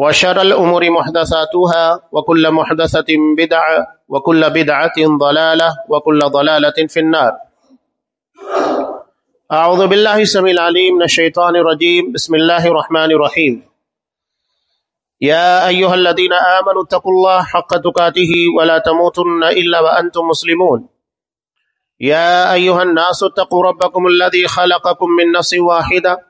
وشر الأمور محدثاتها، وكل محدثة بدعة، وكل بدعة ضلالة، وكل ضلالة في النار. أعوذ بالله السميع العليم من الشيطان الرجيم. بسم الله الرحمن الرحيم. يا أيها الذين آمنوا اتقوا الله حق تقاته ولا تموتن إلا وأنتم مسلمون. يا أيها الناس اتقوا ربكم الذي خلقكم من نفس واحدة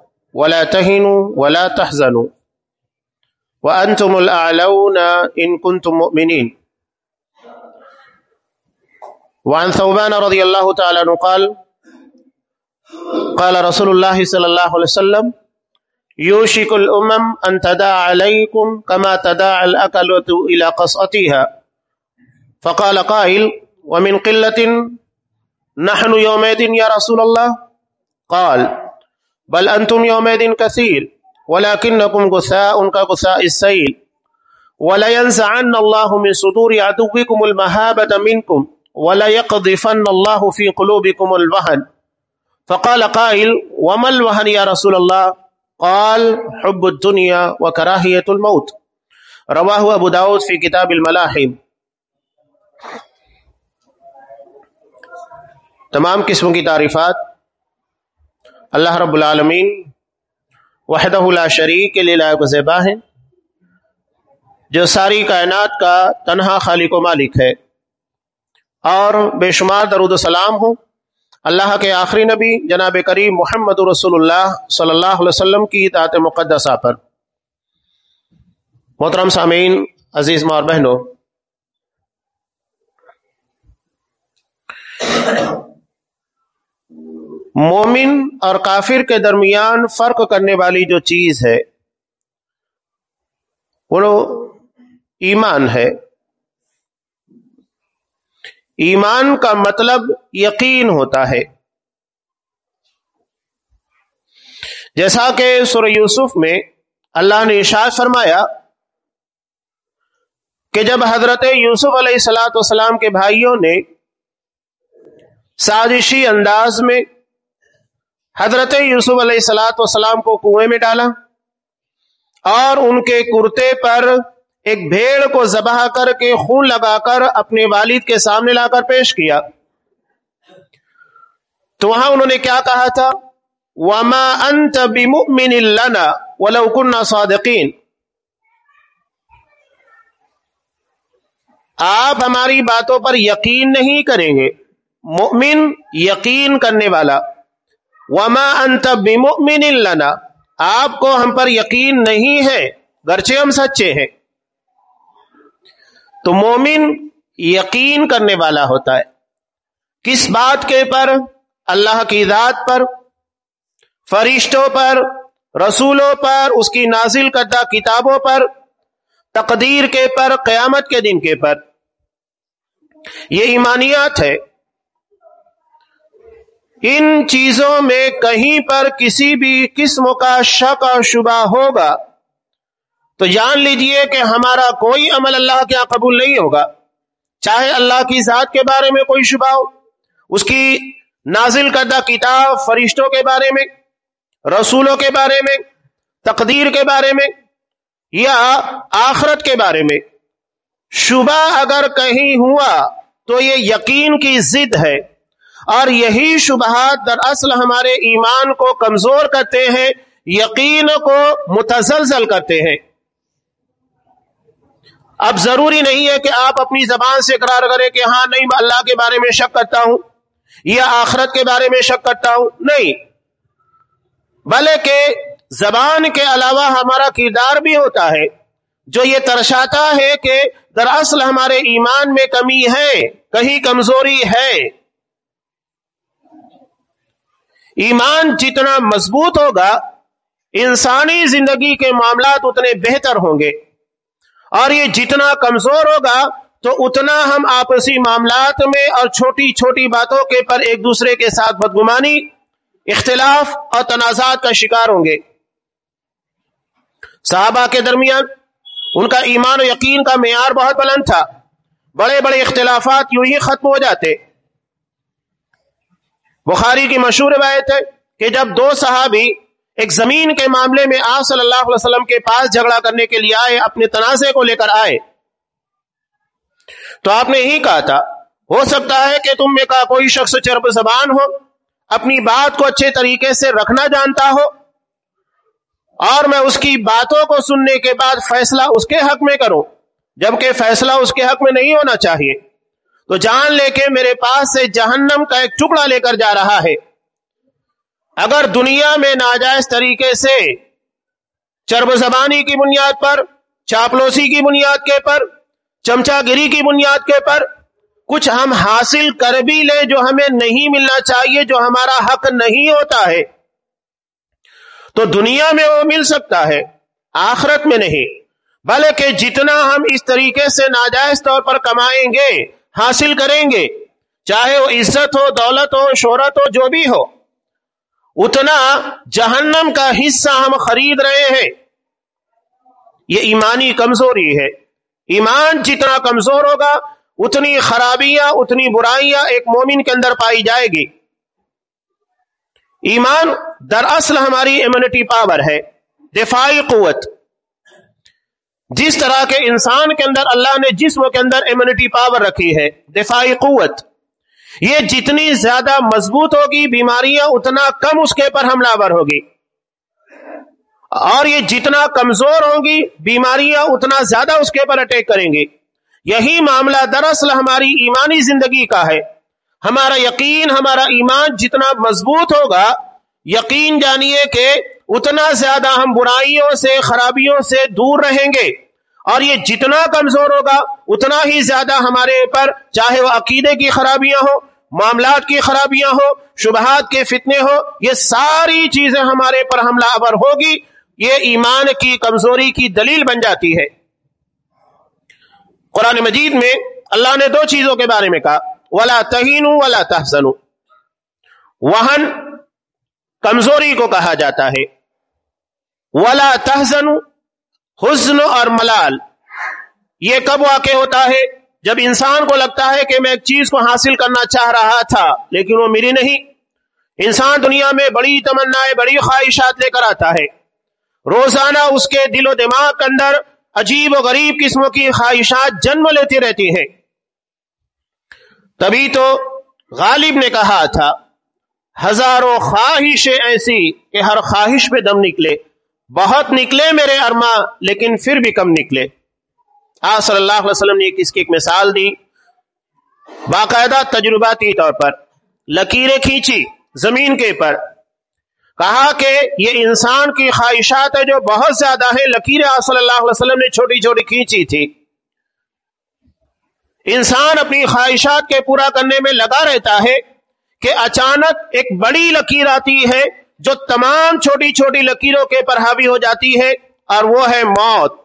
ولا تهنوا ولا تحزنوا وأنتم الأعلون إن كنتم مؤمنين. وعن ثوبان رضي الله تعالى عنه قال قال رسول الله صلى الله عليه وسلم، يوشك الأمم أن تداع عليكم كما تداع الأكلة إلى قصأتها فقال قائل، ومن قلة، نحن يومئذ يا رسول الله؟ قال بل أنتم يومئذ كثير ولكنكم غثاء كغثاء السيل ولا ينزعن الله من صدور عدوكم المهابة منكم ولا يقذفن الله في قلوبكم الوهن فقال قائل، وما الوهن يا رسول الله قال، حب الدنيا وكراهية الموت۔ رواه أبو داود في كتاب الملاحم۔ تمام قسم کی تعریفات اللہ رب العالمین وحدہ لا شریک کے لیے لائق زیبا ہیں جو ساری کائنات کا تنہا خالق و مالک ہے۔ اور بے شمار درود و سلام ہوں۔ اللہ کے آخری نبی جناب کریم محمد رسول اللہ صلی اللہ علیہ وسلم کی اطاعت مقدسہ پر۔ محترم سامعین، عزیز مار بہنوں مومن اور کافر کے درمیان فرق کرنے والی جو چیز ہے، وہ ایمان ہے۔ ایمان کا مطلب یقین ہوتا ہے۔ جیسا کہ سر یوسف میں اللہ نے اشاعت فرمایا کہ جب حضرت یوسف علیہ السلاۃ والسلام کے بھائیوں نے سازشی انداز میں حضرت یوسف علیہ السلاۃ والسلام کو کنویں میں ڈالا اور ان کے کرتے پر ایک بھیڑ کو ذبح کر کے خون لگا کر اپنے والد کے سامنے لا کر پیش کیا۔ تو وہاں انہوں نے کیا کہا تھا؟ وما انت بمؤمن لنا ولو كنا صادقین آپ ہماری باتوں پر یقین نہیں کریں گے۔ مؤمن یقین کرنے والا۔ وما انت بمؤمن لنا۔ آپ کو ہم پر یقین نہیں ہے، گرچہ ہم سچے ہیں۔ تو مومن یقین کرنے والا ہوتا ہے۔ کس بات کے پر؟ اللہ کی ذات پر، فرشتوں پر، رسولوں پر، اس کی نازل کردہ کتابوں پر، تقدیر کے پر، قیامت کے دن کے پر۔ یہ ایمانیات ہے۔ ان چیزوں میں کہیں پر کسی بھی قسم کا شک اور شبہ ہوگا۔ تو جان لیجیے کہ ہمارا کوئی عمل اللہ کے قبول نہیں ہوگا۔ چاہے اللہ کی ذات کے بارے میں کوئی شبہ ہو، اس کی نازل کردہ کتاب فرشتوں کے بارے میں، رسولوں کے بارے میں، تقدیر کے بارے میں یا آخرت کے بارے میں۔ شبہ اگر کہیں ہوا تو یہ یقین کی ضد ہے۔ اور یہی شبہات دراصل ہمارے ایمان کو کمزور کرتے ہیں، یقین کو متزلزل کرتے ہیں۔ اب ضروری نہیں ہے کہ آپ اپنی زبان سے اقرار کریں کہ ہاں نہیں اللہ کے بارے میں شک کرتا ہوں یا آخرت کے بارے میں شک کرتا ہوں۔ نہیں۔ بلکہ زبان کے علاوہ ہمارا کردار بھی ہوتا ہے۔ جو یہ ترشاتا ہے کہ دراصل ہمارے ایمان میں کمی ہے، کہیں کمزوری ہے۔ ایمان جتنا مضبوط ہوگا، انسانی زندگی کے معاملات اتنے بہتر ہوں گے۔ اور یہ جتنا کمزور ہوگا، تو اتنا ہم آپسی معاملات میں اور چھوٹی چھوٹی باتوں کے پر ایک دوسرے کے ساتھ بدگمانی، اختلاف اور تنازعات کا شکار ہوں گے۔ صحابہ کے درمیان ان کا ایمان و یقین کا معیار بہت بلند تھا۔ بڑے بڑے اختلافات یوں ہی ختم ہو جاتے۔ بخاری کی مشہور روایت ہے کہ جب دو صحابی ایک زمین کے معاملے میں آپ صلی اللہ علیہ وسلم کے پاس جھگڑا کرنے کے لیے آئے، اپنے تنازع کو لے کر آئے، تو آپ نے ہی کہا تھا، ہو سکتا ہے کہ تم میں کا کوئی شخص چرب زبان ہو، اپنی بات کو اچھے طریقے سے رکھنا جانتا ہو، اور میں اس کی باتوں کو سننے کے بعد فیصلہ اس کے حق میں کروں، جبکہ فیصلہ اس کے حق میں نہیں ہونا چاہیے۔ تو جان لے کے میرے پاس سے جہنم کا ایک ٹکڑا لے کر جا رہا ہے۔ اگر دنیا میں ناجائز طریقے سے چرب زبانی کی بنیاد پر، چاپلوسی کی بنیاد کے پر، چمچا گری کی بنیاد کے پر کچھ ہم حاصل کر بھی لیں جو ہمیں نہیں ملنا چاہیے، جو ہمارا حق نہیں ہوتا ہے، تو دنیا میں وہ مل سکتا ہے، آخرت میں نہیں۔ بلکہ جتنا ہم اس طریقے سے ناجائز طور پر کمائیں گے حاصل کریں گے۔ چاہے وہ عزت ہو، دولت ہو، شہرت ہو، جو بھی ہو، اتنا جہنم کا حصہ ہم خرید رہے ہیں۔ یہ ایمانی کمزوری ہے۔ ایمان جتنا کمزور ہوگا، اتنی خرابیاں، اتنی برائیاں ایک مومن کے اندر پائی جائے گی۔ ایمان دراصل ہماری امیونٹی پاور ہے۔ دفاعی قوت۔ جس طرح کے انسان کے اندر اللہ نے جسم کے اندر امیونٹی پاور رکھی ہے، دفاعی قوت۔ یہ جتنی زیادہ مضبوط ہوگی بیماریاں، اتنا کم اس کے پر حملہ ور ہوگی۔ اور یہ جتنا کمزور ہوں گی بیماریاں، اتنا زیادہ اس کے پر اٹیک کریں گی۔ یہی معاملہ دراصل ہماری ایمانی زندگی کا ہے۔ ہمارا یقین، ہمارا ایمان جتنا مضبوط ہوگا، یقین جانیے کہ اتنا زیادہ ہم برائیوں سے، خرابیوں سے دور رہیں گے۔ اور یہ جتنا کمزور ہوگا، اتنا ہی زیادہ ہمارے پر چاہے وہ عقیدے کی خرابیاں ہو معاملات کی خرابیاں ہو شبہات کے فتنے ہو یہ ساری چیزیں ہمارے پر حملہ آور ہوگی۔ یہ ایمان کی کمزوری کی دلیل بن جاتی ہے۔ قرآن مجید میں اللہ نے دو چیزوں کے بارے میں کہا۔ ولا تہین ولا تحسن وہن کمزوری کو کہا جاتا ہے۔ ولا تحزن حزن اور ملال۔ یہ کب واقع ہوتا ہے؟ جب انسان کو لگتا ہے کہ میں ایک چیز کو حاصل کرنا چاہ رہا تھا، لیکن وہ میری نہیں۔ انسان دنیا میں بڑی تمنا بڑی خواہشات لے کر آتا ہے۔ روزانہ اس کے دل و دماغ کے اندر عجیب و غریب قسموں کی خواہشات جنم لیتی رہتی ہیں۔ تبھی تو غالب نے کہا تھا، ہزاروں خواہشیں ایسی کہ ہر خواہش پہ دم نکلے۔ بہت نکلے میرے ارما، لیکن پھر بھی کم نکلے۔ آج صلی اللہ علیہ وسلم نے اس کی ایک مثال دی۔ باقاعدہ تجرباتی طور پر، لکیریں کھینچی زمین کے پر۔ کہا کہ یہ انسان کی خواہشات ہے جو بہت زیادہ ہے لکیر صلی اللہ علیہ وسلم نے چھوٹی چھوٹی کھینچی تھی۔ انسان اپنی خواہشات کے پورا کرنے میں لگا رہتا ہے کہ اچانک ایک بڑی لکیر آتی ہے۔ جو تمام چھوٹی چھوٹی لکیروں کے پر حاوی ہو جاتی ہے اور وہ ہے موت۔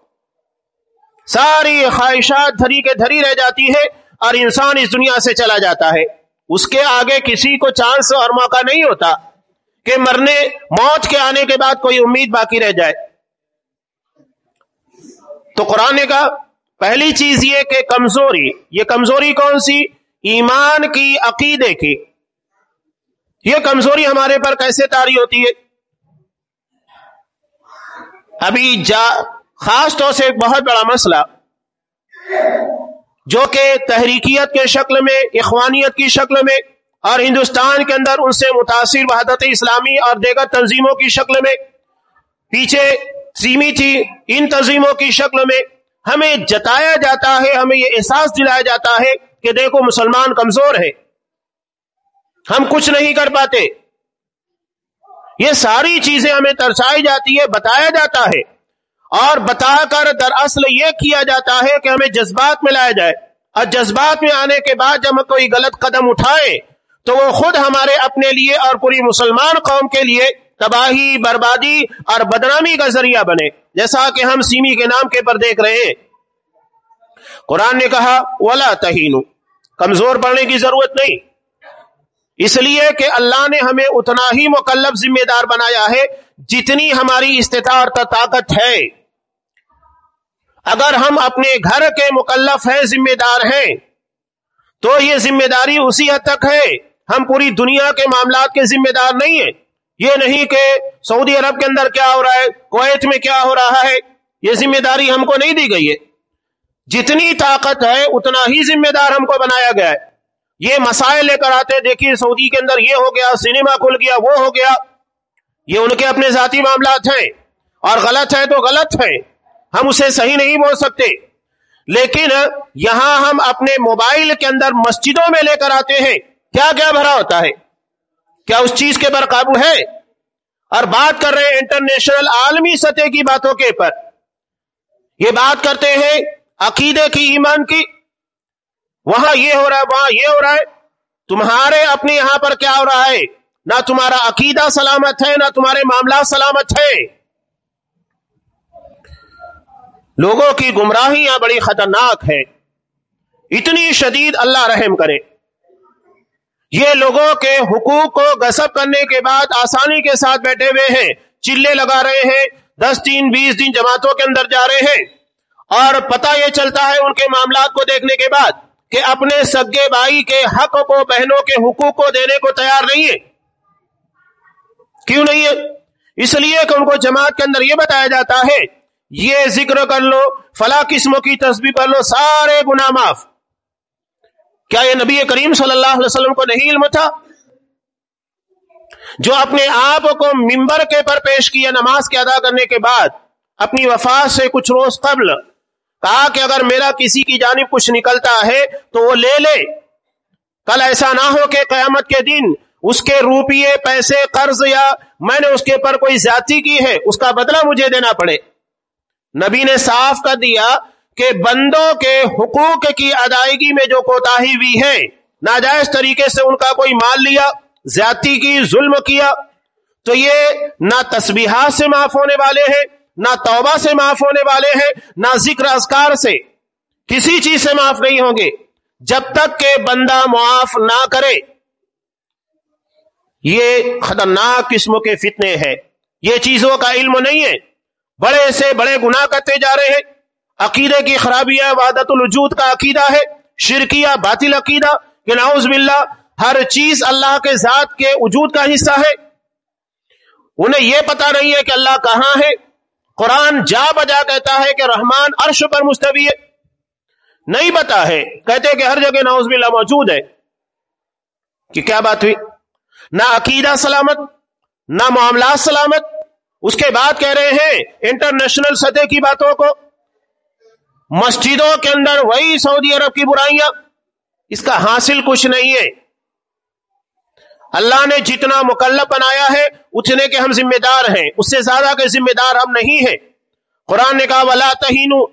ساری خواہشات دھری کے دھری رہ جاتی ہے اور انسان اس دنیا سے چلا جاتا ہے۔ اس کے آگے کسی کو چانس اور موقع نہیں ہوتا کہ مرنے، موت کے آنے کے بعد کوئی امید باقی رہ جائے۔ تو قرآن کا پہلی چیز یہ کہ کمزوری، یہ کمزوری کون سی؟ ایمان کی عقیدے کی۔ یہ کمزوری ہمارے پر کیسے تاری ہوتی ہے؟ ابھی جا، خاص طور سے ایک بہت بڑا مسئلہ، جو کہ تحریکیت کے شکل میں، اخوانیت کی شکل میں، اور ہندوستان کے اندر ان سے متاثر وحدت اسلامی اور دیگر تنظیموں کی شکل میں، پیچھے سیمی تھی ان تنظیموں کی شکل میں، ہمیں جتایا جاتا ہے، ہمیں یہ احساس دلایا جاتا ہے کہ دیکھو مسلمان کمزور ہے ہم کچھ نہیں کر پاتے۔ یہ ساری چیزیں ہمیں ترسائی جاتی ہے، بتایا جاتا ہے۔ اور بتا کر دراصل یہ کیا جاتا ہے کہ ہمیں جذبات میں لایا جائے۔ اور جذبات میں آنے کے بعد جب ہم کوئی غلط قدم اٹھائے، تو وہ خود ہمارے اپنے لیے اور پوری مسلمان قوم کے لیے تباہی، بربادی اور بدنامی کا ذریعہ بنے۔ جیسا کہ ہم سیمی کے نام کے پر دیکھ رہے ہیں۔ قرآن نے کہا، ولا تہین کمزور پڑنے کی ضرورت نہیں۔ اس لیے کہ اللہ نے ہمیں اتنا ہی مکلب ذمہ دار بنایا ہے جتنی ہماری استطاعت طاقت ہے۔ اگر ہم اپنے گھر کے مکلف ہیں، ذمہ دار ہیں، تو یہ ذمہ داری اسی حد تک ہے۔ ہم پوری دنیا کے معاملات کے ذمہ دار نہیں ہیں۔ یہ نہیں کہ سعودی عرب کے اندر کیا ہو رہا ہے، کویت میں کیا ہو رہا ہے۔ یہ ذمہ داری ہم کو نہیں دی گئی ہے۔ جتنی طاقت ہے، اتنا ہی ذمہ دار ہم کو بنایا گیا ہے۔ یہ مسائل لے کر آتے، دیکھیے سعودی کے اندر یہ ہو گیا سنیما کھل گیا، وہ ہو گیا۔ یہ ان کے اپنے ذاتی معاملات ہیں۔ اور غلط ہے تو غلط ہے، ہم اسے صحیح نہیں بول سکتے۔ لیکن یہاں ہم اپنے موبائل کے اندر مسجدوں میں لے کر آتے ہیں۔ کیا کیا بھرا ہوتا ہے؟ کیا اس چیز کے پر قابو ہے؟ اور بات کر رہے ہیں انٹرنیشنل عالمی سطح کی باتوں کے پر۔ یہ بات کرتے ہیں عقیدے کی، ایمان کی۔ وہاں یہ ہو رہا ہے، وہاں یہ ہو رہا ہے۔ تمہارے اپنے یہاں پر کیا ہو رہا ہے؟ نہ تمہارا عقیدہ سلامت ہے، نہ تمہارے معاملات سلامت ہے لوگوں کی گمراہیاں بڑی خطرناک ہے اتنی شدید اللہ رحم کرے۔ یہ لوگوں کے حقوق کو گسب کرنے کے بعد آسانی کے ساتھ بیٹھے ہوئے ہیں۔ چلے لگا رہے ہیں۔ دس دن، بیس دن جماعتوں کے اندر جا رہے ہیں۔ اور پتہ یہ چلتا ہے ان کے معاملات کو دیکھنے کے بعد۔ کہ اپنے سگے بھائی کے حق کو بہنوں کے حقوق کو دینے کو تیار نہیں ہے۔ کیوں نہیں ہے؟ اس لیے کہ ان کو جماعت کے اندر یہ بتایا جاتا ہے، یہ ذکر کر لو، فلاں قسموں کی تصویر کر لو، سارے گناہ معاف۔ کیا یہ نبی کریم صلی اللہ علیہ وسلم کو نہیں علم تھا؟ جو اپنے آپ کو ممبر کے پر پیش کیا نماز کے ادا کرنے کے بعد، اپنی وفات سے کچھ روز قبل کہا کہ اگر میرا کسی کی جانب کچھ نکلتا ہے تو وہ لے لے۔ کل ایسا نہ ہو کہ قیامت کے دن اس کے روپیے، پیسے، قرض یا میں نے اس کے پر کوئی زیادتی کی ہے، اس کا بدلہ مجھے دینا پڑے۔ نبی نے صاف کر دیا کہ بندوں کے حقوق کی ادائیگی میں جو کوتا ہوئی ہے، ناجائز طریقے سے ان کا کوئی مال لیا، زیادتی کی، ظلم کیا، تو یہ نہ تسبیحات سے معاف ہونے والے ہیں۔ نہ توبہ سے معاف ہونے والے ہیں، نہ ذکر اذکار سے۔ کسی چیز سے معاف نہیں ہوں گے۔ جب تک کہ بندہ معاف نہ کرے، یہ خطرناک قسم کے فتنے ہیں۔ یہ چیزوں کا علم نہیں ہے۔ بڑے سے بڑے گناہ کرتے جا رہے ہیں۔ عقیدے کی خرابیاں وعدت الوجود کا عقیدہ ہے۔ شرکیہ باطل عقیدہ۔ کہ نعوذ باللہ، ہر چیز اللہ کے ذات کے وجود کا حصہ ہے۔ انہیں یہ پتا نہیں ہے کہ اللہ کہاں ہے۔ قرآن جا بجا کہتا ہے کہ رحمان عرش پر مستوی ہے۔ نہیں پتا ہے۔ کہتے کہ ہر جگہ نعوذ باللہ موجود ہے۔ کہ کیا بات ہوئی؟ نہ عقیدہ سلامت، نہ معاملات سلامت۔ اس کے بعد کہہ رہے ہیں انٹرنیشنل سطح کی باتوں کو۔ مسجدوں کے اندر وہی سعودی عرب کی برائیاں۔ اس کا حاصل کچھ نہیں ہے۔ اللہ نے جتنا مکلب بنایا ہے، اتنے کے ہم ذمہ دار ہیں۔ اس سے زیادہ کے ذمہ دار ہم نہیں ہیں۔ قرآن نے کہا، ولا تہین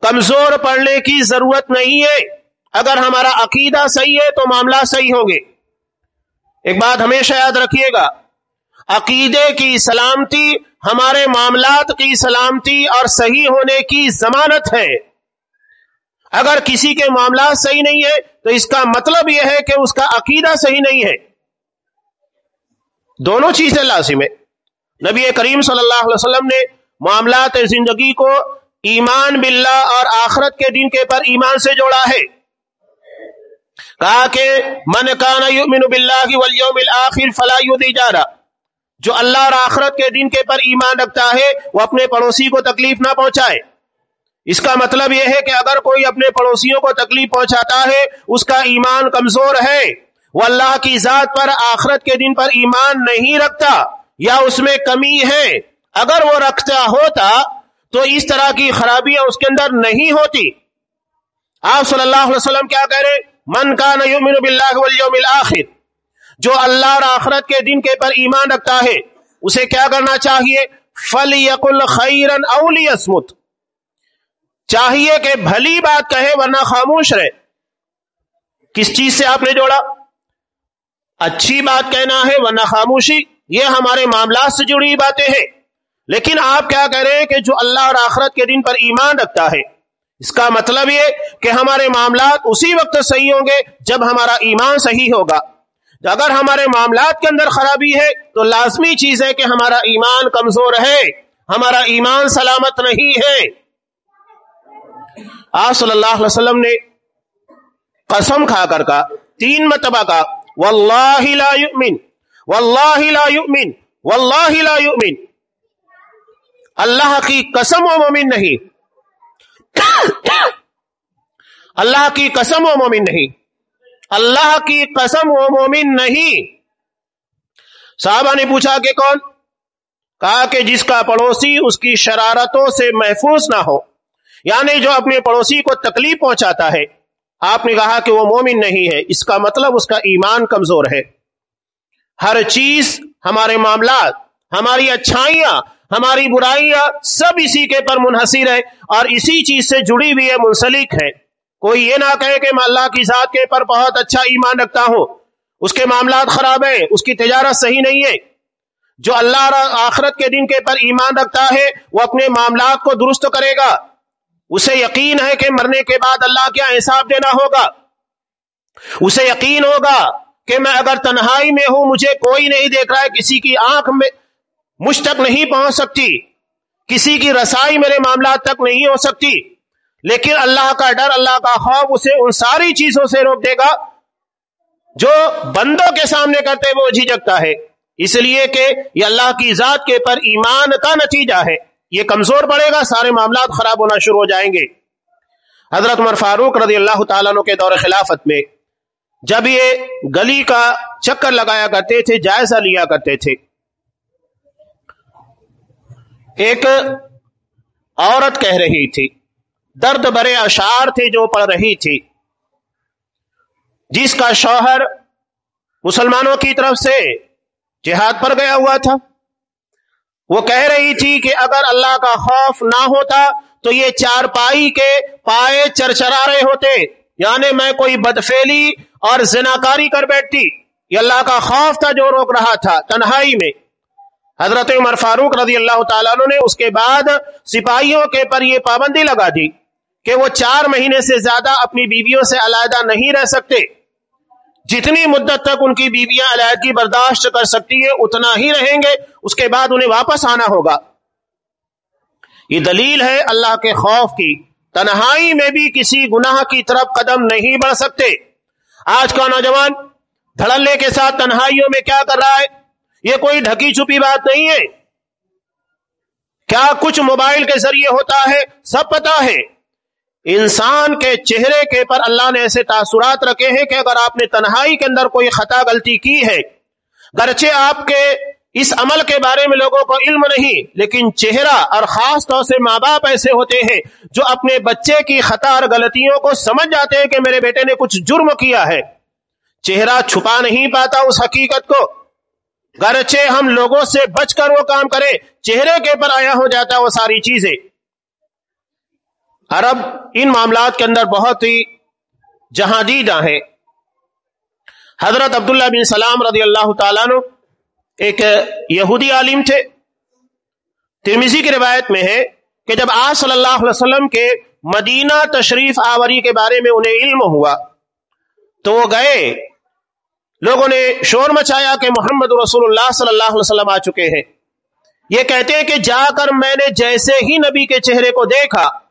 کمزور پڑنے کی ضرورت نہیں ہے۔ اگر ہمارا عقیدہ صحیح ہے تو معاملہ صحیح ہوں گے۔ ایک بات ہمیشہ یاد رکھیے گا۔ عقیدے کی سلامتی، ہمارے معاملات کی سلامتی اور صحیح ہونے کی ضمانت ہے۔ اگر کسی کے معاملات صحیح نہیں ہے تو اس کا مطلب یہ ہے کہ اس کا عقیدہ صحیح نہیں ہے۔ دونوں چیزیں لازم ہے نبی کریم صلی اللہ علیہ وسلم نے معاملات زندگی کو ایمان باللہ اور آخرت کے دن کے پر ایمان سے جوڑا ہے۔ کہا کہ من کان یؤمن باللہ والیوم الاخر فلا یودی جارا جو اللہ اور آخرت کے دن کے پر ایمان رکھتا ہے، وہ اپنے پڑوسی کو تکلیف نہ پہنچائے۔ اس کا مطلب یہ ہے کہ اگر کوئی اپنے پڑوسیوں کو تکلیف پہنچاتا ہے، اس کا ایمان کمزور ہے۔ وہ اللہ کی ذات پر آخرت کے دن پر ایمان نہیں رکھتا یا اس میں کمی ہے، اگر وہ رکھتا ہوتا تو اس طرح کی خرابیاں اس کے اندر نہیں ہوتی۔ آپ صلی اللہ علیہ وسلم کیا کہہ رہے من کا نہ جو اللہ اور آخرت کے دن کے پر ایمان رکھتا ہے، اسے کیا کرنا چاہیے؟ فل یقل خیرن اولی اسمت چاہیے کہ بھلی بات کہے ورنہ خاموش رہے۔ کس چیز سے آپ نے جوڑا؟ اچھی بات کہنا ہے ورنہ خاموشی، یہ ہمارے معاملات سے جڑی باتیں ہیں۔ لیکن آپ کیا کہہ رہے ہیں کہ جو اللہ اور آخرت کے دن پر ایمان رکھتا ہے؟ اس کا مطلب یہ کہ ہمارے معاملات اسی وقت صحیح ہوں گے جب ہمارا ایمان صحیح ہوگا۔ اگر ہمارے معاملات کے اندر خرابی ہے تو لازمی چیز ہے کہ ہمارا ایمان کمزور ہے۔ ہمارا ایمان سلامت نہیں ہے۔ آپ صلی اللہ علیہ وسلم نے قسم کھا کر کا تین مرتبہ کا واللہ لا یؤمن، واللہ لا یؤمن، واللہ لا یؤمن۔ اللہ کی قسم و مومن نہیں۔ اللہ کی قسم و مومن نہیں۔ اللہ کی قسم و مومن نہیں۔ صحابہ نے پوچھا کہ کون؟ کہا کہ جس کا پڑوسی اس کی شرارتوں سے محفوظ نہ ہو یعنی جو اپنے پڑوسی کو تکلیف پہنچاتا ہے۔ آپ نے کہا کہ وہ مومن نہیں ہے۔ اس کا مطلب اس کا ایمان کمزور ہے۔ ہر چیز، ہمارے معاملات، ہماری اچھائیاں، ہماری برائیاں سب اسی کے پر منحصر ہے اور اسی چیز سے جڑی ہوئی ہے منسلک ہے کوئی یہ نہ کہے کہ میں اللہ کی ذات کے پر بہت اچھا ایمان رکھتا ہوں۔ اس کے معاملات خراب ہیں، اس کی تجارت صحیح نہیں ہے۔ جو اللہ آخرت کے دن کے پر ایمان رکھتا ہے، وہ اپنے معاملات کو درست کرے گا۔ اسے یقین ہے کہ مرنے کے بعد اللہ کیا حساب دینا ہوگا؟ اسے یقین ہوگا کہ میں اگر تنہائی میں ہوں، مجھے کوئی نہیں دیکھ رہا ہے، کسی کی آنکھ میں مجھ تک نہیں پہنچ سکتی، کسی کی رسائی میرے معاملات تک نہیں ہو سکتی۔ لیکن اللہ کا ڈر، اللہ کا خوف اسے ان ساری چیزوں سے روک دے گا جو بندوں کے سامنے کرتے وہ جھجکتا ہے۔ اس لیے کہ یہ اللہ کی ذات کے پر ایمان کا نتیجہ ہے۔ یہ کمزور پڑے گا، سارے معاملات خراب ہونا شروع ہو جائیں گے۔ حضرت عمر فاروق رضی اللہ تعالیٰ کے دور خلافت میں جب یہ گلی کا چکر لگایا کرتے تھے، جائزہ لیا کرتے تھے۔ ایک عورت کہہ رہی تھی، درد برے اشعار تھے جو پڑھ رہی تھی، جس کا شوہر مسلمانوں کی طرف سے جہاد پر گیا ہوا تھا۔ وہ کہہ رہی تھی کہ اگر اللہ کا خوف نہ ہوتا تو یہ چار پائی کے پائے چرچرا رہے ہوتے یعنی میں کوئی بدفیلی اور زناکاری کر بیٹھتی۔ یہ اللہ کا خوف تھا جو روک رہا تھا تنہائی میں۔ حضرت عمر فاروق رضی اللہ تعالیٰ نے اس کے بعد سپاہیوں کے پر یہ پابندی لگا دی کہ وہ چار مہینے سے زیادہ اپنی بیویوں سے علیحدہ نہیں رہ سکتے۔ جتنی مدت تک ان کی بیویاں علیحدگی برداشت کر سکتی ہے اتنا ہی رہیں گے، اس کے بعد انہیں واپس آنا ہوگا۔ یہ دلیل ہے اللہ کے خوف کی۔ تنہائی میں بھی کسی گناہ کی طرف قدم نہیں بڑھ سکتے۔ آج کا نوجوان دھڑلے کے ساتھ تنہائیوں میں کیا کر رہا ہے؟ یہ کوئی ڈھکی چھپی بات نہیں ہے۔ کیا کچھ موبائل کے ذریعے ہوتا ہے؟ سب پتا ہے۔ انسان کے چہرے کے پر اللہ نے ایسے تاثرات رکھے ہیں کہ اگر آپ نے تنہائی کے اندر کوئی خطا غلطی کی ہے، گرچہ آپ کے اس عمل کے بارے میں لوگوں کو علم نہیں، لیکن چہرہ اور خاص طور سے ماں باپ ایسے ہوتے ہیں جو اپنے بچے کی خطا اور غلطیوں کو سمجھ جاتے ہیں کہ میرے بیٹے نے کچھ جرم کیا ہے۔ چہرہ چھپا نہیں پاتا اس حقیقت کو۔ گرچہ ہم لوگوں سے بچ کر وہ کام کرے چہرے کے پر آیا ہو جاتا وہ ساری چیزیں۔ عرب ان معاملات کے اندر بہت ہی جہاں دیدہ ہیں۔ حضرت عبداللہ بن سلام رضی اللہ تعالیٰ نو ایک یہودی عالم تھے۔ ترمیزی کی روایت میں ہے کہ جب آج صلی اللہ علیہ وسلم کے مدینہ تشریف آوری کے بارے میں انہیں علم ہوا تو وہ گئے۔ لوگوں نے شور مچایا کہ محمد رسول اللہ صلی اللہ علیہ وسلم آ چکے ہیں۔ یہ کہتے ہیں کہ جا کر میں نے جیسے ہی نبی کے چہرے کو دیکھا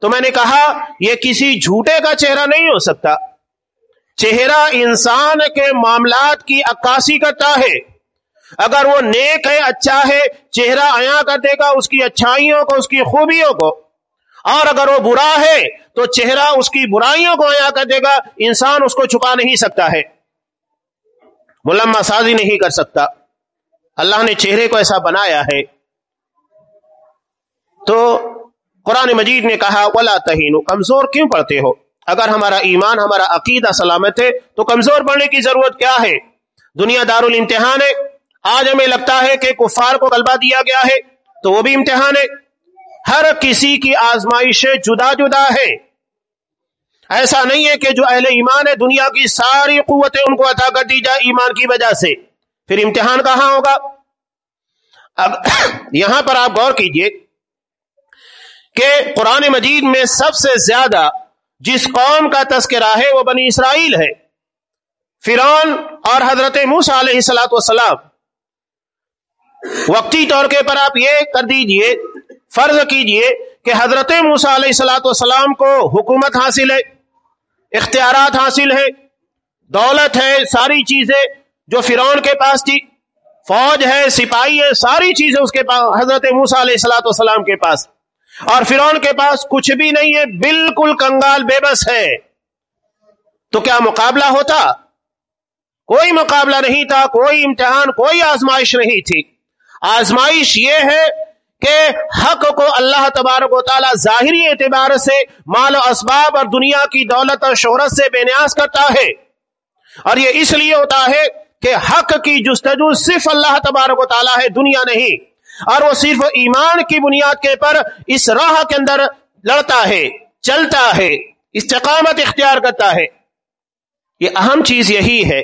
تو میں نے کہا، یہ کسی جھوٹے کا چہرہ نہیں ہو سکتا۔ چہرہ انسان کے معاملات کی عکاسی کرتا ہے۔ اگر وہ نیک ہے اچھا ہے، چہرہ آیا کر دے گا، اس کی اچھائیوں کو، اس کی خوبیوں کو۔ اور اگر وہ برا ہے، تو چہرہ اس کی برائیوں کو آیا کر دے گا۔ انسان اس کو چھپا نہیں سکتا ہے۔ ملما سازی نہیں کر سکتا۔ اللہ نے چہرے کو ایسا بنایا ہے۔ تو قرآن مجید نے کہا، ولا تہین کمزور کیوں پڑھتے ہو؟ اگر ہمارا ایمان، ہمارا عقیدہ سلامت ہے، تو کمزور پڑھنے کی ضرورت کیا ہے؟ دنیا دار الامتحان ہے، آج ہمیں لگتا ہے کہ کفار کو غلبہ دیا گیا ہے، تو وہ بھی امتحان ہے۔ ہر کسی کی آزمائشیں جدا جدا ہے۔ ایسا نہیں ہے کہ جو اہل ایمان ہے، دنیا کی ساری قوتیں ان کو عطا کر دی جائے ایمان کی وجہ سے۔ پھر امتحان کہاں ہوگا؟ اب یہاں پر آپ غور کیجیے۔ کہ قرآن مجید میں سب سے زیادہ جس قوم کا تذکرہ ہے وہ بنی اسرائیل ہے۔ فرعون اور حضرت موسا علیہ السلاۃ وسلام وقتی طور کے پر آپ یہ کر دیجیے، فرض کیجیے کہ حضرت موسا علیہ السلاۃ والسلام کو حکومت حاصل ہے، اختیارات حاصل ہے دولت ہے، ساری چیزیں جو فرعون کے پاس تھی، فوج ہے، سپاہی ہے، ساری چیزیں اس کے پاس حضرت موسا علیہ السلاۃ والسلام کے پاس۔ اور فرعون کے پاس کچھ بھی نہیں ہے، بالکل کنگال بے بس ہے۔ تو کیا مقابلہ ہوتا؟ کوئی مقابلہ نہیں تھا، کوئی امتحان، کوئی آزمائش نہیں تھی۔ آزمائش یہ ہے کہ حق کو اللہ تبارک و تعالی ظاہری اعتبار سے مال و اسباب اور دنیا کی دولت اور شہرت سے بے نیاز کرتا ہے۔ اور یہ اس لیے ہوتا ہے کہ حق کی جستجو صرف اللہ تبارک و تعالی ہے، دنیا نہیں۔ اور وہ صرف ایمان کی بنیاد کے پر اس راہ کے اندر لڑتا ہے، چلتا ہے، استقامت اختیار کرتا ہے۔ یہ اہم چیز یہی ہے۔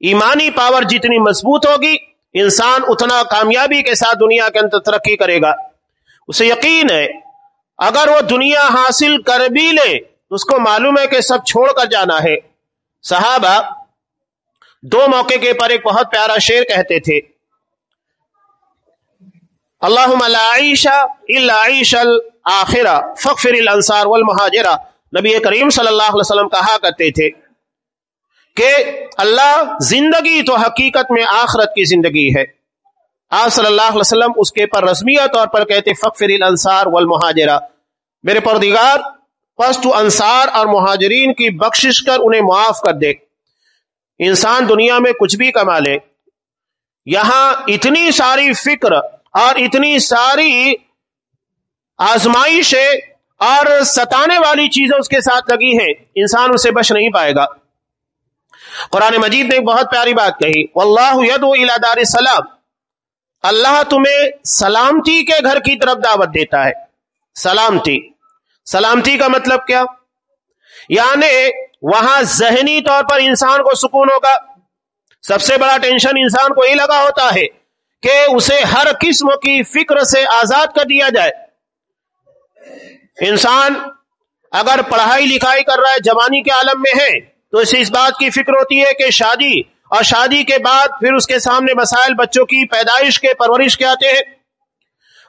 ایمانی پاور جتنی مضبوط ہوگی، انسان اتنا کامیابی کے ساتھ دنیا کے اندر ترقی کرے گا۔ اسے یقین ہے، اگر وہ دنیا حاصل کر بھی لے، تو اس کو معلوم ہے کہ سب چھوڑ کر جانا ہے۔ صحابہ دو موقع کے پر ایک بہت پیارا شعر کہتے تھے اللہ عیشہ العیش الآخرہ فخر الانصار والمہاجرہ۔ نبی کریم صلی اللہ علیہ وسلم کہا کرتے تھے کہ اللہ زندگی تو حقیقت میں آخرت کی زندگی ہے۔ آپ صلی اللہ علیہ وسلم اس کے پر رسمیہ طور پر کہتے فخر الانصار والمہاجرہ۔ میرے پردگار پس تو انصار اور مہاجرین کی بخشش کر انہیں معاف کر دے۔ انسان دنیا میں کچھ بھی کما لے۔ یہاں اتنی ساری فکر اور اتنی ساری آزمائشیں اور ستانے والی چیزیں اس کے ساتھ لگی ہیں، انسان اسے بچ نہیں پائے گا۔ قرآن مجید نے ایک بہت پیاری بات کہی واللہ یدعو الى دار السلام۔ اللہ تمہیں سلامتی کے گھر کی طرف دعوت دیتا ہے۔ سلامتی۔ سلامتی کا مطلب کیا؟ یعنی وہاں ذہنی طور پر انسان کو سکون ہوگا۔ سب سے بڑا ٹینشن انسان کو یہ لگا ہوتا ہے کہ اسے ہر قسم کی فکر سے آزاد کر دیا جائے۔ انسان اگر پڑھائی لکھائی کر رہا ہے، جوانی کے عالم میں ہے، تو اسے اس بات کی فکر ہوتی ہے کہ شادی اور شادی کے بعد پھر اس کے سامنے مسائل بچوں کی پیدائش کے پرورش کے آتے ہیں۔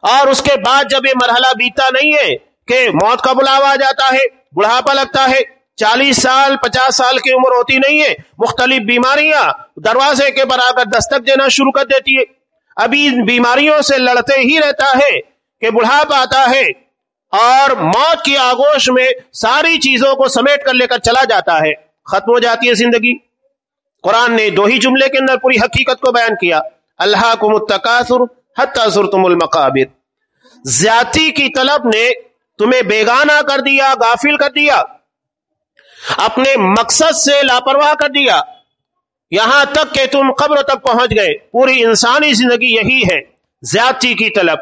اور اس کے بعد جب یہ مرحلہ بیتا نہیں ہے کہ موت کا بلاوا آ جاتا ہے، بڑھاپا لگتا ہے، چالیس سال، پچاس سال کی عمر ہوتی نہیں ہے، مختلف بیماریاں دروازے کے برابر دستک دینا شروع کر دیتی ہے۔ ابھی ان بیماریوں سے لڑتے ہی رہتا ہے کہ بڑھاپا آتا ہے اور موت کی آگوش میں ساری چیزوں کو سمیٹ کر لے کر چلا جاتا ہے۔ ختم ہو جاتی ہے زندگی۔ قرآن نے دو ہی جملے کے اندر پوری حقیقت کو بیان کیا۔ اللہ کو متقاصر حتر تم المقابر۔ زیادتی کی طلب نے تمہیں بیگانہ کر دیا، غافل کر دیا۔ اپنے مقصد سے لاپرواہ کر دیا۔ یہاں تک کہ تم قبر تک پہنچ گئے۔ پوری انسانی زندگی یہی ہے، زیادتی کی طلب۔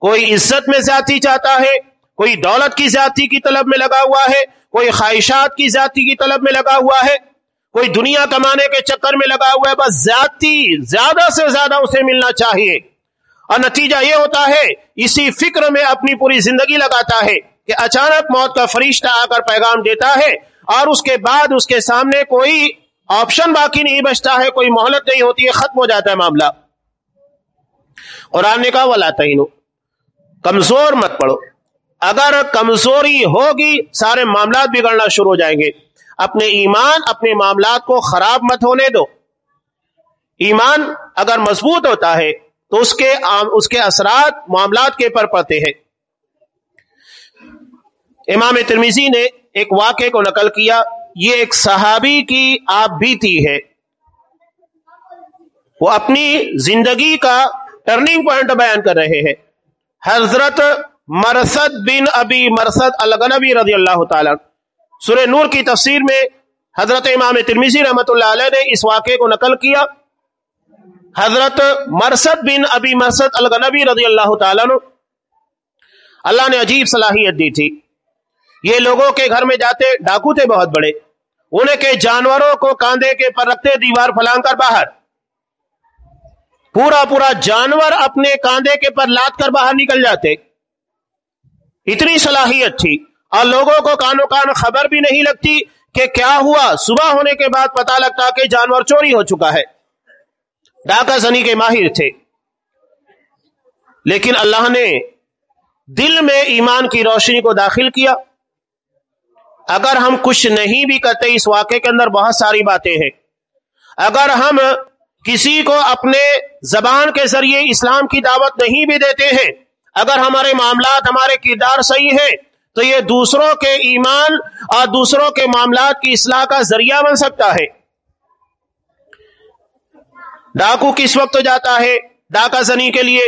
کوئی عزت میں زیادتی چاہتا ہے، کوئی دولت کی زیادتی کی طلب میں لگا ہوا ہے، کوئی خواہشات کی زیادتی کی طلب میں لگا ہوا ہے۔ کوئی دنیا کمانے کے چکر میں لگا ہوا ہے، بس زیادتی، زیادہ سے زیادہ اسے ملنا چاہیے۔ اور نتیجہ یہ ہوتا ہے، اسی فکر میں اپنی پوری زندگی لگاتا ہے کہ اچانک موت کا فرشتہ آ کر پیغام دیتا ہے اور اس کے بعد اس کے سامنے کوئی آپشن باقی نہیں بچتا ہے کوئی مہلت نہیں ہوتی ہے ختم ہو جاتا ہے معاملہ۔ قرآن نے کہا وہ لاتا کمزور مت پڑو اگر کمزوری ہوگی، سارے معاملات بگڑنا شروع ہو جائیں گے۔ اپنے ایمان، اپنے معاملات کو خراب مت ہونے دو۔ ایمان اگر مضبوط ہوتا ہے، تو اس کے اس کے اثرات معاملات کے پر پڑتے ہیں۔ امام ترمیزی نے ایک واقعے کو نقل کیا۔ یہ ایک صحابی کی آپ بیتی ہے۔ وہ اپنی زندگی کا ٹرننگ پوائنٹ بیان کر رہے ہیں۔ حضرت مرسد بن ابی مرسد الغنبی رضی اللہ تعالی سورہ نور کی تفسیر میں حضرت امام ترمیزی رحمت اللہ علیہ نے اس واقعے کو نقل کیا۔ حضرت مرسد بن ابی مرسد الغنبی رضی اللہ تعالیٰ نے اللہ نے عجیب صلاحیت دی تھی۔ یہ لوگوں کے گھر میں جاتے ڈاکو تھے بہت بڑے۔ انہیں کے جانوروں کو کاندھے کے پر رکھتے دیوار پھلانگ کر باہر۔ پورا پورا جانور اپنے کاندھے کے پر لاد کر باہر نکل جاتے۔ اتنی صلاحیت تھی۔ اور لوگوں کو کانوں کان خبر بھی نہیں لگتی کہ کیا ہوا۔ صبح ہونے کے بعد پتا لگتا کہ جانور چوری ہو چکا ہے۔ ڈاکہ زنی کے ماہر تھے۔ لیکن اللہ نے دل میں ایمان کی روشنی کو داخل کیا۔ اگر ہم کچھ نہیں بھی کرتے اس واقعے کے اندر بہت ساری باتیں ہیں۔ اگر ہم کسی کو اپنے زبان کے ذریعے اسلام کی دعوت نہیں بھی دیتے ہیں، اگر ہمارے معاملات، ہمارے کردار صحیح ہیں، تو یہ دوسروں کے ایمان اور دوسروں کے معاملات کی اصلاح کا ذریعہ بن سکتا ہے۔ ڈاکو کس وقت جاتا ہے؟ ڈاکہ زنی کے لیے،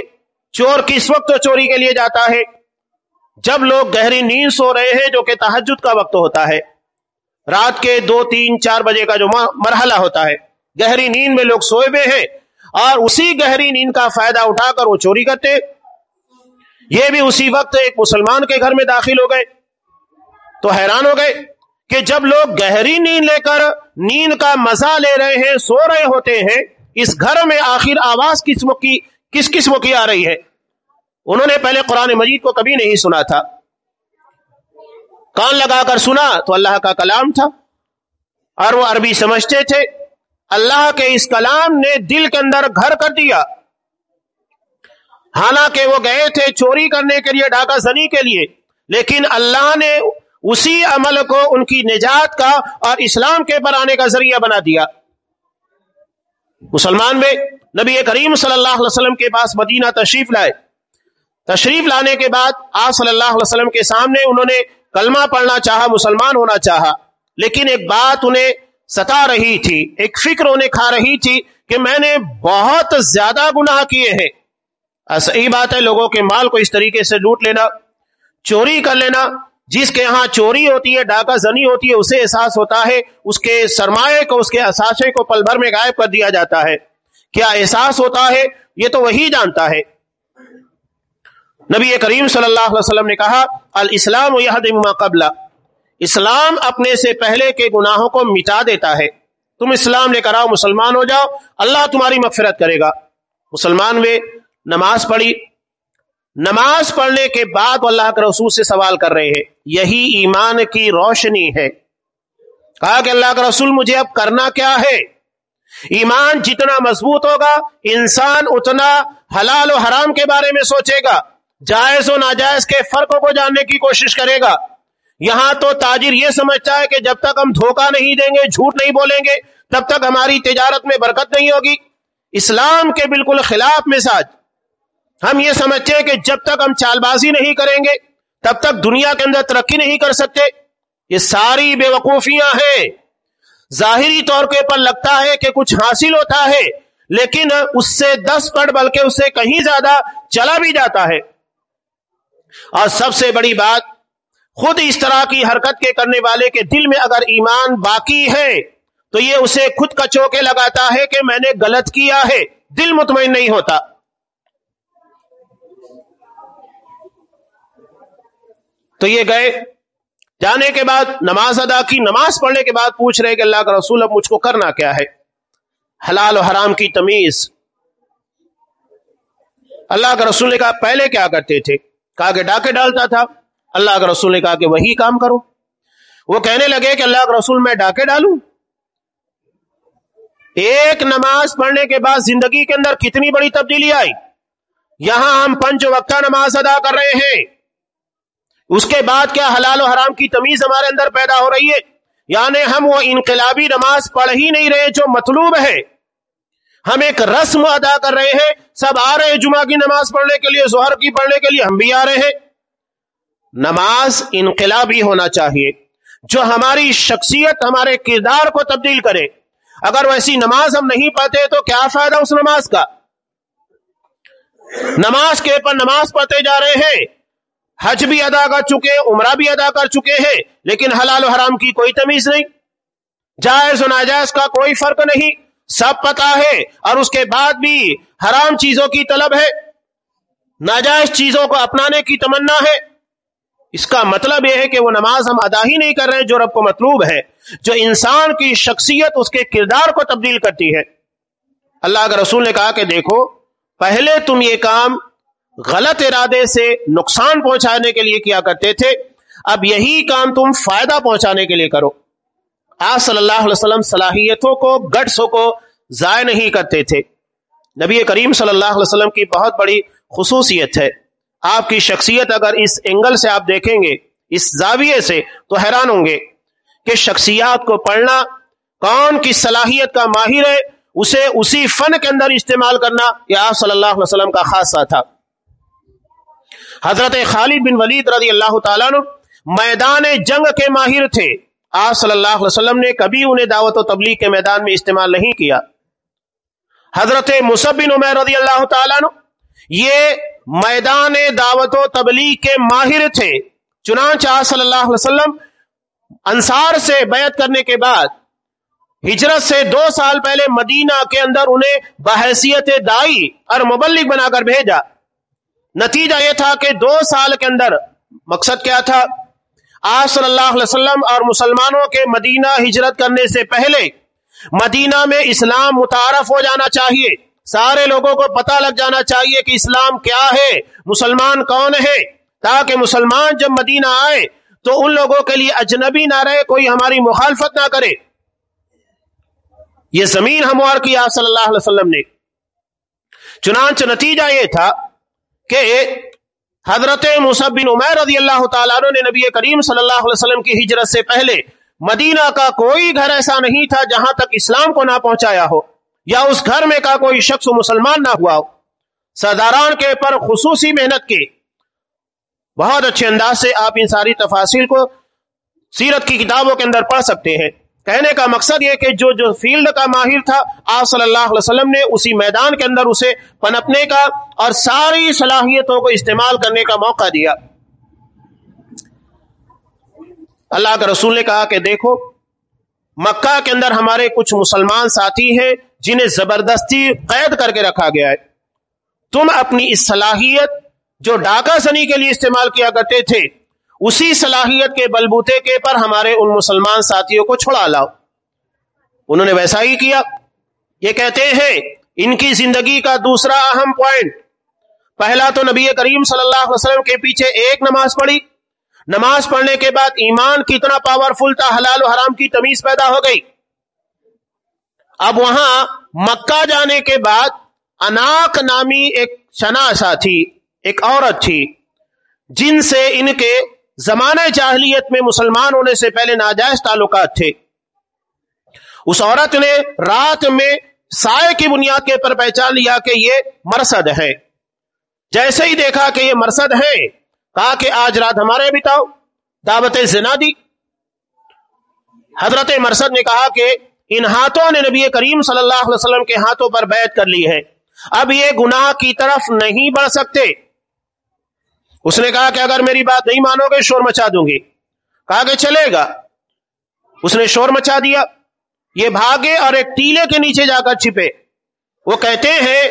چور کس وقت چوری کے لیے جاتا ہے؟ جب لوگ گہری نیند سو رہے ہیں جو کہ تحجد کا وقت ہوتا ہے، رات کے دو، تین، چار بجے کا جو مرحلہ ہوتا ہے، گہری نیند میں لوگ سوئے ہوئے ہیں اور اسی گہری نیند کا فائدہ اٹھا کر وہ چوری کرتے۔ یہ بھی اسی وقت ایک مسلمان کے گھر میں داخل ہو گئے۔ تو حیران ہو گئے کہ جب لوگ گہری نیند لے کر نیند کا مزہ لے رہے ہیں، سو رہے ہوتے ہیں، اس گھر میں آخر آواز کس کی کس قسم کی آ رہی ہے؟ انہوں نے پہلے قرآن مجید کو کبھی نہیں سنا تھا۔ کان لگا کر سنا تو اللہ کا کلام تھا اور وہ عربی سمجھتے تھے۔ اللہ کے اس کلام نے دل کے اندر گھر کر دیا۔ حالانکہ وہ گئے تھے چوری کرنے کے لیے ڈاکہ زنی کے لیے، لیکن اللہ نے اسی عمل کو ان کی نجات کا اور اسلام کے پر آنے کا ذریعہ بنا دیا۔ مسلمان میں نبی کریم صلی اللہ علیہ وسلم کے پاس مدینہ تشریف لائے۔ تشریف لانے کے بعد آپ صلی اللہ علیہ وسلم کے سامنے انہوں نے کلمہ پڑھنا چاہا، مسلمان ہونا چاہا، لیکن ایک بات انہیں ستا رہی تھی، ایک فکر انہیں کھا رہی تھی کہ میں نے بہت زیادہ گناہ کیے ہیں۔ صحیح بات ہے، لوگوں کے مال کو اس طریقے سے لوٹ لینا، چوری کر لینا، جس کے یہاں چوری ہوتی ہے، ڈاکہ زنی ہوتی ہے، اسے احساس ہوتا ہے، اس کے سرمایہ کو، اس کے اثاثے کو پل بھر میں غائب کر دیا جاتا ہے۔ کیا احساس ہوتا ہے؟ یہ تو وہی جانتا ہے۔ نبی کریم صلی اللہ علیہ وسلم نے کہا، الاسلام یہ قبل۔ اسلام اپنے سے پہلے کے گناہوں کو مٹا دیتا ہے۔ تم اسلام لے کر آؤ، مسلمان ہو جاؤ، اللہ تمہاری مغفرت کرے گا۔ مسلمان میں نماز پڑھی۔ نماز پڑھنے کے بعد اللہ کے رسول سے سوال کر رہے ہیں۔ یہی ایمان کی روشنی ہے۔ کہا کہ اللہ کا رسول، مجھے اب کرنا کیا ہے؟ ایمان جتنا مضبوط ہوگا، انسان اتنا حلال و حرام کے بارے میں سوچے گا۔ جائز و ناجائز کے فرق کو جاننے کی کوشش کرے گا۔ یہاں تو تاجر یہ سمجھتا ہے کہ جب تک ہم دھوکہ نہیں دیں گے، جھوٹ نہیں بولیں گے، تب تک ہماری تجارت میں برکت نہیں ہوگی۔ اسلام کے بالکل خلاف مزاج۔ ہم یہ سمجھتے ہیں کہ جب تک ہم چال بازی نہیں کریں گے، تب تک دنیا کے اندر ترقی نہیں کر سکتے۔ یہ ساری بے وقوفیاں ہیں۔ ظاہری طور کے پر لگتا ہے کہ کچھ حاصل ہوتا ہے، لیکن اس سے دس پڑ بلکہ اس سے کہیں زیادہ چلا بھی جاتا ہے۔ اور سب سے بڑی بات، خود اس طرح کی حرکت کے کرنے والے کے دل میں اگر ایمان باقی ہے، تو یہ اسے خود کا چوکے لگاتا ہے کہ میں نے غلط کیا ہے، دل مطمئن نہیں ہوتا۔ تو یہ گئے، جانے کے بعد، نماز ادا کی، نماز پڑھنے کے بعد پوچھ رہے کہ اللہ کا رسول اب مجھ کو کرنا کیا ہے؟ حلال و حرام کی تمیز۔ اللہ کا رسول نے کہا، پہلے کیا کرتے تھے؟ کہا کہ ڈاکے ڈالتا تھا۔ اللہ کے رسول نے کہا کہ وہی کام کرو۔ وہ کہنے لگے کہ اللہ کا رسول میں ڈاکے ڈالوں۔ ایک نماز پڑھنے کے بعد زندگی کے اندر کتنی بڑی تبدیلی آئی۔ یہاں ہم پنچ وقتہ نماز ادا کر رہے ہیں۔ اس کے بعد کیا حلال و حرام کی تمیز ہمارے اندر پیدا ہو رہی ہے؟ یعنی ہم وہ انقلابی نماز پڑھ ہی نہیں رہے جو مطلوب ہے۔ ہم ایک رسم ادا کر رہے ہیں۔ سب آ رہے ہیں جمعہ کی نماز پڑھنے کے لیے زہر کی پڑھنے کے لیے، ہم بھی آ رہے ہیں۔ نماز انقلابی ہونا چاہیے۔ جو ہماری شخصیت، ہمارے کردار کو تبدیل کرے۔ اگر ویسی نماز ہم نہیں پڑھتے تو کیا فائدہ اس نماز کا؟ نماز کے پر نماز پڑھتے جا رہے ہیں۔ حج بھی ادا کر چکے، عمرہ بھی ادا کر چکے ہیں، لیکن حلال و حرام کی کوئی تمیز نہیں۔ جائز و ناجائز کا کوئی فرق نہیں۔ سب پتا ہے اور اس کے بعد بھی حرام چیزوں کی طلب ہے۔ ناجائز چیزوں کو اپنانے کی تمنا ہے۔ اس کا مطلب یہ ہے کہ وہ نماز ہم ادا ہی نہیں کر رہے جو رب کو مطلوب ہے۔ جو انسان کی شخصیت اس کے کردار کو تبدیل کرتی ہے۔ اللہ کے رسول نے کہا کہ دیکھو، پہلے تم یہ کام غلط ارادے سے نقصان پہنچانے کے لیے کیا کرتے تھے۔ اب یہی کام تم فائدہ پہنچانے کے لیے کرو۔ آپ صلی اللہ علیہ وسلم صلاحیتوں کو گٹسوں کو ضائع نہیں کرتے تھے۔ نبی کریم صلی اللہ علیہ وسلم کی بہت بڑی خصوصیت ہے۔ آپ کی شخصیت اگر اس اینگل سے آپ دیکھیں گے، اس زاویے سے تو حیران ہوں گے کہ شخصیات کو پڑھنا کون کی صلاحیت کا ماہر ہے، اسے اسی فن کے اندر استعمال کرنا یہ آپ صلی اللہ علیہ وسلم کا خاصہ تھا۔ حضرت خالد بن ولید رضی اللہ تعالیٰ نے میدان جنگ کے ماہر تھے۔ آپ صلی اللہ علیہ وسلم نے کبھی انہیں دعوت و تبلیغ کے میدان میں استعمال نہیں کیا۔ حضرت مصب بن عمیر رضی اللہ تعالیٰ نے یہ میدان دعوت و تبلیغ کے ماہر تھے۔ چنانچہ آپ صلی اللہ علیہ وسلم انصار سے بیعت کرنے کے بعد، ہجرت سے دو سال پہلے مدینہ کے اندر انہیں بحیثیت دائی اور مبلک بنا کر بھیجا۔ نتیجہ یہ تھا کہ دو سال کے اندر مقصد کیا تھا؟ آج صلی اللہ علیہ وسلم اور مسلمانوں کے مدینہ ہجرت کرنے سے پہلے مدینہ میں اسلام متعارف ہو جانا چاہیے۔ سارے لوگوں کو پتہ لگ جانا چاہیے کہ اسلام کیا ہے، مسلمان کون ہے۔ تاکہ مسلمان جب مدینہ آئے تو ان لوگوں کے لیے اجنبی نہ رہے، کوئی ہماری مخالفت نہ کرے۔ یہ زمین ہموار کی آپ صلی اللہ علیہ وسلم نے۔ چنانچہ نتیجہ یہ تھا کہ حضرت مصب بن عمیر رضی اللہ تعالیٰ نے نبی کریم صلی اللہ علیہ وسلم کی ہجرت سے پہلے مدینہ کا کوئی گھر ایسا نہیں تھا جہاں تک اسلام کو نہ پہنچایا ہو یا اس گھر میں کا کوئی شخص مسلمان نہ ہوا ہو۔ سرداران کے پر خصوصی محنت کی۔ بہت اچھے انداز سے آپ ان ساری تفاصیل کو سیرت کی کتابوں کے اندر پڑھ سکتے ہیں۔ کہنے کا مقصد یہ کہ جو جو فیلڈ کا ماہر تھا، آپ صلی اللہ علیہ وسلم نے اسی میدان کے اندر اسے پنپنے کا اور ساری صلاحیتوں کو استعمال کرنے کا موقع دیا۔ اللہ کے رسول نے کہا کہ دیکھو، مکہ کے اندر ہمارے کچھ مسلمان ساتھی ہیں جنہیں زبردستی قید کر کے رکھا گیا ہے۔ تم اپنی اس صلاحیت جو ڈاکہ سنی کے لیے استعمال کیا کرتے تھے اسی صلاحیت کے بلبوتے کے پر ہمارے ان مسلمان ساتھیوں کو چھڑا لاؤ۔ انہوں نے ویسا ہی کیا۔ یہ کہتے ہیں، ان کی زندگی کا دوسرا اہم پوائنٹ پہلا تو نبی کریم صلی اللہ علیہ وسلم کے پیچھے ایک نماز پڑھی۔ نماز پڑھنے کے بعد ایمان کتنا پاورفل تھا، حلال و حرام کی تمیز پیدا ہو گئی۔ اب وہاں مکہ جانے کے بعد اناک نامی ایک شناسا تھی، ایک عورت تھی، جن سے ان کے زمانہ جاہلیت میں مسلمان ہونے سے پہلے ناجائز تعلقات تھے۔ اس عورت نے رات میں سائے کی بنیاد کے پر پہچان لیا کہ یہ مرسد ہے جیسے ہی دیکھا کہ یہ مرسد ہے کہا کہ آج رات ہمارے بتاؤ دعوت زنا دی۔ حضرت مرسد نے کہا کہ ان ہاتھوں نے نبی کریم صلی اللہ علیہ وسلم کے ہاتھوں پر بیعت کر لی ہے۔ اب یہ گناہ کی طرف نہیں بڑھ سکتے۔ اس نے کہا کہ اگر میری بات نہیں مانو گے، شور مچا دوں گی۔ کہا کہ چلے گا۔ اس نے شور مچا دیا۔ یہ بھاگے اور ایک ٹیلے کے نیچے جا کر چھپے۔ وہ کہتے ہیں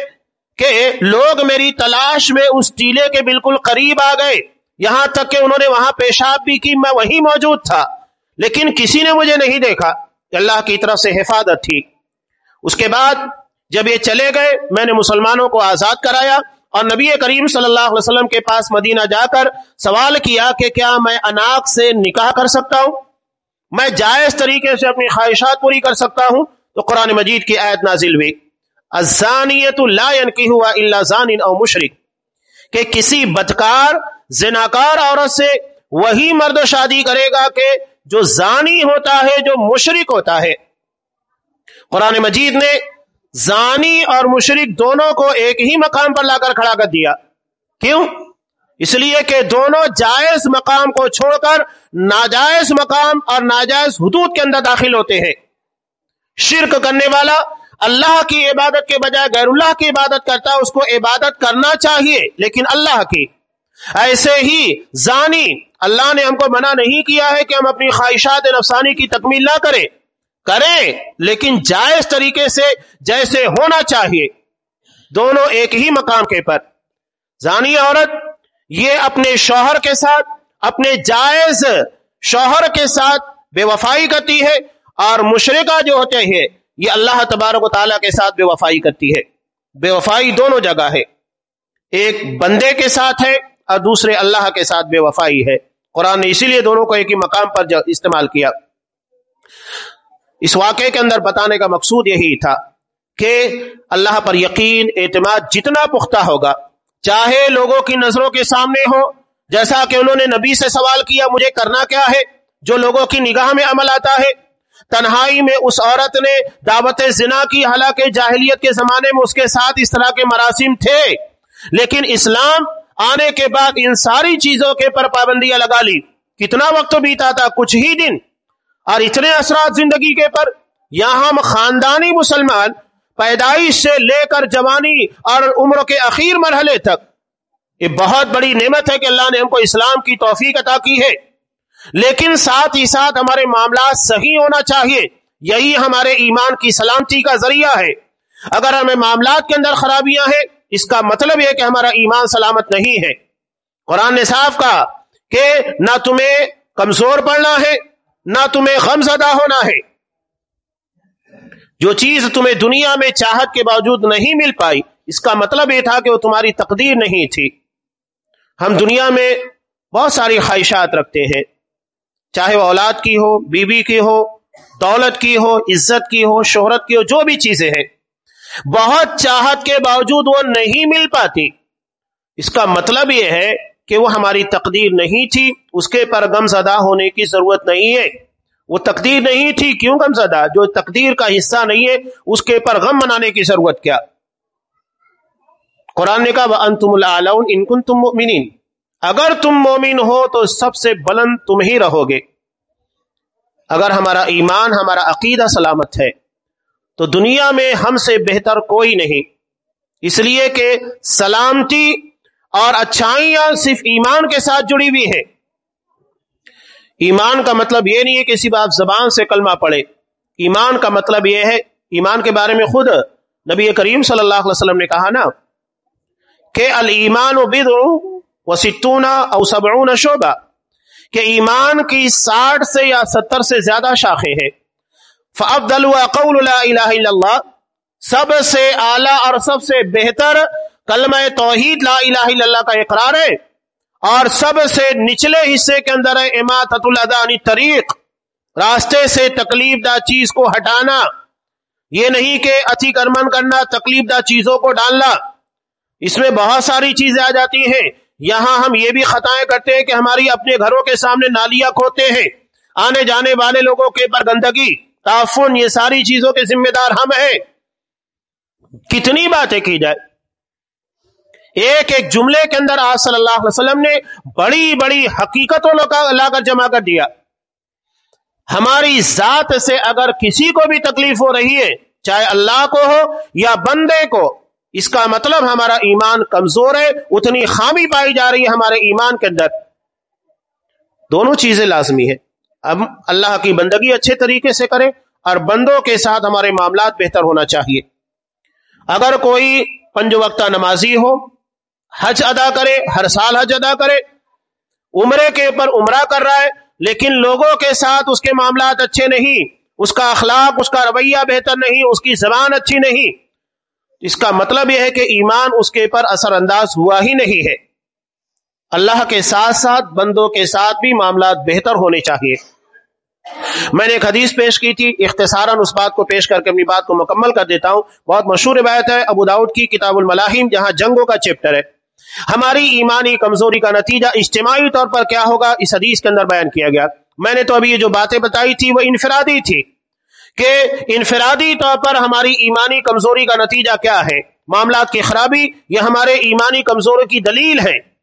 کہ لوگ میری تلاش میں اس ٹیلے کے بالکل قریب آ گئے۔ یہاں تک کہ انہوں نے وہاں پیشاب بھی کی، میں وہی موجود تھا۔ لیکن کسی نے مجھے نہیں دیکھا۔ کہ اللہ کی طرف سے حفاظت تھی۔ اس کے بعد جب یہ چلے گئے، میں نے مسلمانوں کو آزاد کرایا۔ اور نبی کریم صلی اللہ علیہ وسلم کے پاس مدینہ جا کر سوال کیا کہ کیا میں اناق سے نکاح کر سکتا ہوں؟ میں جائز طریقے سے اپنی خواہشات پوری کر سکتا ہوں؟ تو قرآن مجید کی آیت نازل ہوئی۔ لا ہوا الا زان او مشرک۔ کہ کسی بدکار، زناکار عورت سے وہی مرد شادی کرے گا کہ جو زانی ہوتا ہے، جو مشرک ہوتا ہے۔ قرآن مجید نے زانی اور مشرق دونوں کو ایک ہی مقام پر لا کر کھڑا کر دیا۔ کیوں؟ اس لیے کہ دونوں جائز مقام کو چھوڑ کر ناجائز مقام اور ناجائز حدود کے اندر داخل ہوتے ہیں۔ شرک کرنے والا اللہ کی عبادت کے بجائے غیر اللہ کی عبادت کرتا ہے اس کو عبادت کرنا چاہیے، لیکن اللہ کی۔ ایسے ہی زانی، اللہ نے ہم کو منع نہیں کیا ہے کہ ہم اپنی خواہشات نفسانی کی تکمیل نہ کریں۔ کریں، لیکن جائز طریقے سے جیسے ہونا چاہیے۔ دونوں ایک ہی مقام کے پر۔ زانی عورت یہ اپنے شوہر کے ساتھ، اپنے جائز شوہر کے ساتھ بے وفائی کرتی ہے اور مشرقہ جو ہوتے ہیں، یہ اللہ تبارک و تعالیٰ کے ساتھ بے وفائی کرتی ہے۔ بے وفائی دونوں جگہ ہے۔ ایک بندے کے ساتھ ہے اور دوسرے اللہ کے ساتھ بے وفائی ہے۔ قرآن نے اسی لیے دونوں کو ایک ہی مقام پر استعمال کیا۔ اس واقعے کے اندر بتانے کا مقصود یہی تھا کہ اللہ پر یقین، اعتماد جتنا پختہ ہوگا، چاہے لوگوں کی نظروں کے سامنے ہو، جیسا کہ انہوں نے نبی سے سوال کیا، مجھے کرنا کیا ہے؟ جو لوگوں کی نگاہ میں عمل آتا ہے۔ تنہائی میں اس عورت نے دعوت زنا کی، حالانکہ جاہلیت کے زمانے میں اس کے ساتھ اس طرح کے مراسم تھے۔ لیکن اسلام آنے کے بعد ان ساری چیزوں کے پر پابندیاں لگا لی۔ کتنا وقت بیتا تھا؟ کچھ ہی دن۔ اور اتنے اثرات زندگی کے پر یہاں ہم خاندانی مسلمان پیدائش سے لے کر جوانی اور عمر کے اخیر مرحلے تک، یہ بہت بڑی نعمت ہے کہ اللہ نے ہم کو اسلام کی توفیق عطا کی ہے۔ لیکن ساتھ ہی ساتھ ہمارے معاملات صحیح ہونا چاہیے، یہی ہمارے ایمان کی سلامتی کا ذریعہ ہے۔ اگر ہمیں معاملات کے اندر خرابیاں ہیں، اس کا مطلب یہ کہ ہمارا ایمان سلامت نہیں ہے۔ قرآن نے صاف کہا کہ نہ تمہیں کمزور پڑنا ہے نہ تمہیں غم زدہ ہونا ہے۔ جو چیز تمہیں دنیا میں چاہت کے باوجود نہیں مل پائی، اس کا مطلب یہ تھا کہ وہ تمہاری تقدیر نہیں تھی۔ ہم دنیا میں بہت ساری خواہشات رکھتے ہیں۔ چاہے وہ اولاد کی ہو، بیوی کی ہو، دولت کی ہو، عزت کی ہو، شہرت کی ہو، جو بھی چیزیں ہیں۔ بہت چاہت کے باوجود وہ نہیں مل پاتی۔ اس کا مطلب یہ ہے کہ وہ ہماری تقدیر نہیں تھی، اس کے پر غم زدہ ہونے کی ضرورت نہیں ہے۔ وہ تقدیر نہیں تھی، کیوں غم زدہ؟ جو تقدیر کا حصہ نہیں ہے، اس کے پر غم منانے کی ضرورت کیا؟ قرآن نے کہا انتم العلون ان کن تم مومنین اگر تم مومن ہو تو سب سے بلند تم ہی رہو گے۔ اگر ہمارا ایمان، ہمارا عقیدہ سلامت ہے، تو دنیا میں ہم سے بہتر کوئی نہیں۔ اس لیے کہ سلامتی اور اچھائیاں صرف ایمان کے ساتھ جڑی ہوئی ہے ایمان کا مطلب یہ نہیں ہے کہ صرف آپ زبان سے کلمہ پڑھے۔ ایمان کا مطلب یہ ہے، ایمان کے بارے میں خود نبی کریم صلی اللہ علیہ وسلم نے کہا نا کہ المان و بد و ستون او سبعون شعبہ۔ کہ ایمان کی ساٹھ سے یا ستر سے زیادہ شاخیں ہیں۔ فافضل قول لا الہ الا اللہ سب سے اعلی اور سب سے بہتر کلمہ توحید لا الہ الا اللہ کا اقرار ہے اور سب سے نچلے حصے کے اندر ہے اماطت الادانی یعنی طریق، راستے سے تکلیف دہ چیز کو ہٹانا۔ یہ نہیں کہ اچھی کرمن کرنا، تکلیف دہ چیزوں کو ڈالنا۔ اس میں بہت ساری چیزیں آ جاتی ہیں۔ یہاں ہم یہ بھی خطائیں کرتے ہیں کہ ہماری اپنے گھروں کے سامنے نالیاں کھوتے ہیں۔ آنے جانے والے لوگوں کے پر گندگی، تعفن، یہ ساری چیزوں کے ذمہ دار ہم ہیں۔ کتنی باتیں کی جائے؟ ایک ایک جملے کے اندر آج صلی اللہ علیہ وسلم نے بڑی بڑی حقیقتوں لا کر جمع کر دیا۔ ہماری ذات سے اگر کسی کو بھی تکلیف ہو رہی ہے، چاہے اللہ کو ہو یا بندے کو، اس کا مطلب ہمارا ایمان کمزور ہے، اتنی خامی پائی جا رہی ہے ہمارے ایمان کے اندر۔ دونوں چیزیں لازمی ہے اب اللہ کی بندگی اچھے طریقے سے کرے اور بندوں کے ساتھ ہمارے معاملات بہتر ہونا چاہیے۔ اگر کوئی پنج وقتہ نمازی ہو حج ادا کرے، ہر سال حج ادا کرے۔ عمرے کے اوپر عمرہ کر رہا ہے، لیکن لوگوں کے ساتھ اس کے معاملات اچھے نہیں۔ اس کا اخلاق، اس کا رویہ بہتر نہیں، اس کی زبان اچھی نہیں۔ اس کا مطلب یہ ہے کہ ایمان اس کے پر اثر انداز ہوا ہی نہیں ہے۔ اللہ کے ساتھ ساتھ بندوں کے ساتھ بھی معاملات بہتر ہونے چاہیے۔ میں نے ایک حدیث پیش کی تھی، اختصاراً اس بات کو پیش کر کے اپنی بات کو مکمل کر دیتا ہوں۔ بہت مشہور روایت ہے، ابو داؤد کی کتاب الملاحیم جہاں جنگوں کا چیپٹر ہے۔ ہماری ایمانی کمزوری کا نتیجہ اجتماعی طور پر کیا ہوگا؟ اس حدیث کے اندر بیان کیا گیا۔ میں نے تو ابھی یہ جو باتیں بتائی تھی وہ انفرادی تھی کہ انفرادی طور پر ہماری ایمانی کمزوری کا نتیجہ کیا ہے؟ معاملات کی خرابی یہ ہمارے ایمانی کمزوری کی دلیل ہے؟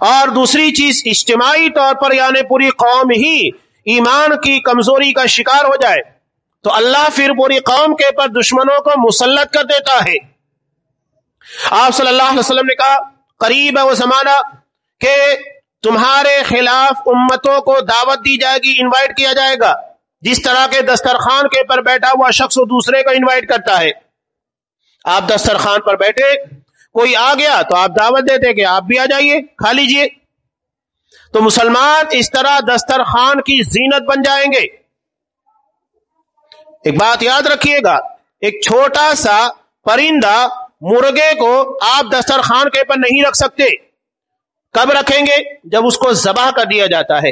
اور دوسری چیز اجتماعی طور پر یعنی پوری قوم ہی ایمان کی کمزوری کا شکار ہو جائے۔ تو اللہ پھر پوری قوم کے پر دشمنوں کو مسلط کر دیتا ہے۔ آپ صلی اللہ علیہ وسلم نے کہا قریب ہے وہ زمانہ کہ تمہارے خلاف امتوں کو دعوت دی جائے گی انوائٹ کیا جائے گا۔ جس طرح کے دسترخوان کے پر بیٹھا ہوا شخص دوسرے کو انوائٹ کرتا ہے۔ آپ دسترخوان پر بیٹھے، کوئی آ گیا تو آپ دعوت دیتے کہ آپ بھی آ جائیے، کھا لیجیے۔ تو مسلمان اس طرح دسترخوان کی زینت بن جائیں گے۔ ایک بات یاد رکھیے گا، ایک چھوٹا سا پرندہ مرغے کو آپ دسترخوان کے پر نہیں رکھ سکتے۔ کب رکھیں گے؟ جب اس کو ذبح کر دیا جاتا ہے۔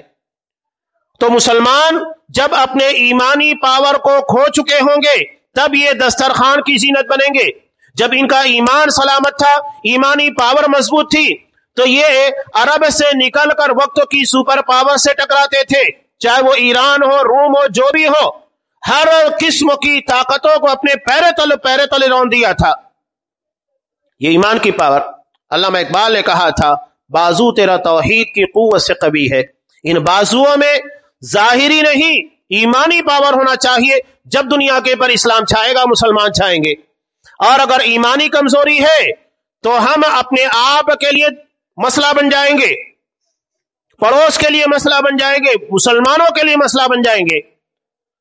تو مسلمان جب اپنے ایمانی پاور کو کھو چکے ہوں گے، تب یہ دسترخوان کی زینت بنیں گے۔ جب ان کا ایمان سلامت تھا، ایمانی پاور مضبوط تھی، تو یہ عرب سے نکل کر وقت کی سپر پاور سے ٹکراتے تھے۔ چاہے وہ ایران ہو، روم ہو، جو بھی ہو، ہر قسم کی طاقتوں کو اپنے پیرے تلے پیرے تلے رون دیا تھا۔ یہ ایمان کی پاور علامہ اقبال نے کہا تھا، بازو تیرا توحید کی قوت سے قوی ہے۔ ان بازوؤں میں ظاہری نہیں، ایمانی پاور ہونا چاہیے۔ جب دنیا کے پر اسلام چھائے گا، مسلمان چھائیں گے۔ اور اگر ایمانی کمزوری ہے، تو ہم اپنے آپ کے لیے مسئلہ بن جائیں گے۔ پڑوس کے لیے مسئلہ بن جائیں گے، مسلمانوں کے لیے مسئلہ بن جائیں گے۔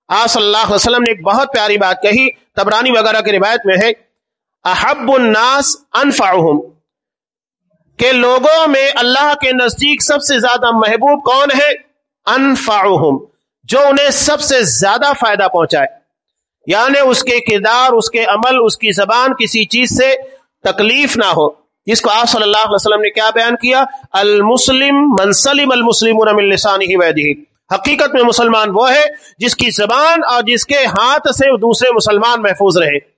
آ صلی اللہ علیہ وسلم نے ایک بہت پیاری بات کہی، تبرانی وغیرہ کی روایت میں ہے۔ احب الناس انفعهم کہ لوگوں میں اللہ کے نزدیک سب سے زیادہ محبوب کون ہے؟ انفعهم جو انہیں سب سے زیادہ فائدہ پہنچائے۔ یعنی اس کے کردار، اس کے عمل، اس کی زبان کسی چیز سے تکلیف نہ ہو۔ جس کو آپ صلی اللہ علیہ وسلم نے کیا بیان کیا؟ المسلم منسلم المسلم لسانی ویدی حقیقت میں مسلمان وہ ہے جس کی زبان اور جس کے ہاتھ سے دوسرے مسلمان محفوظ رہے۔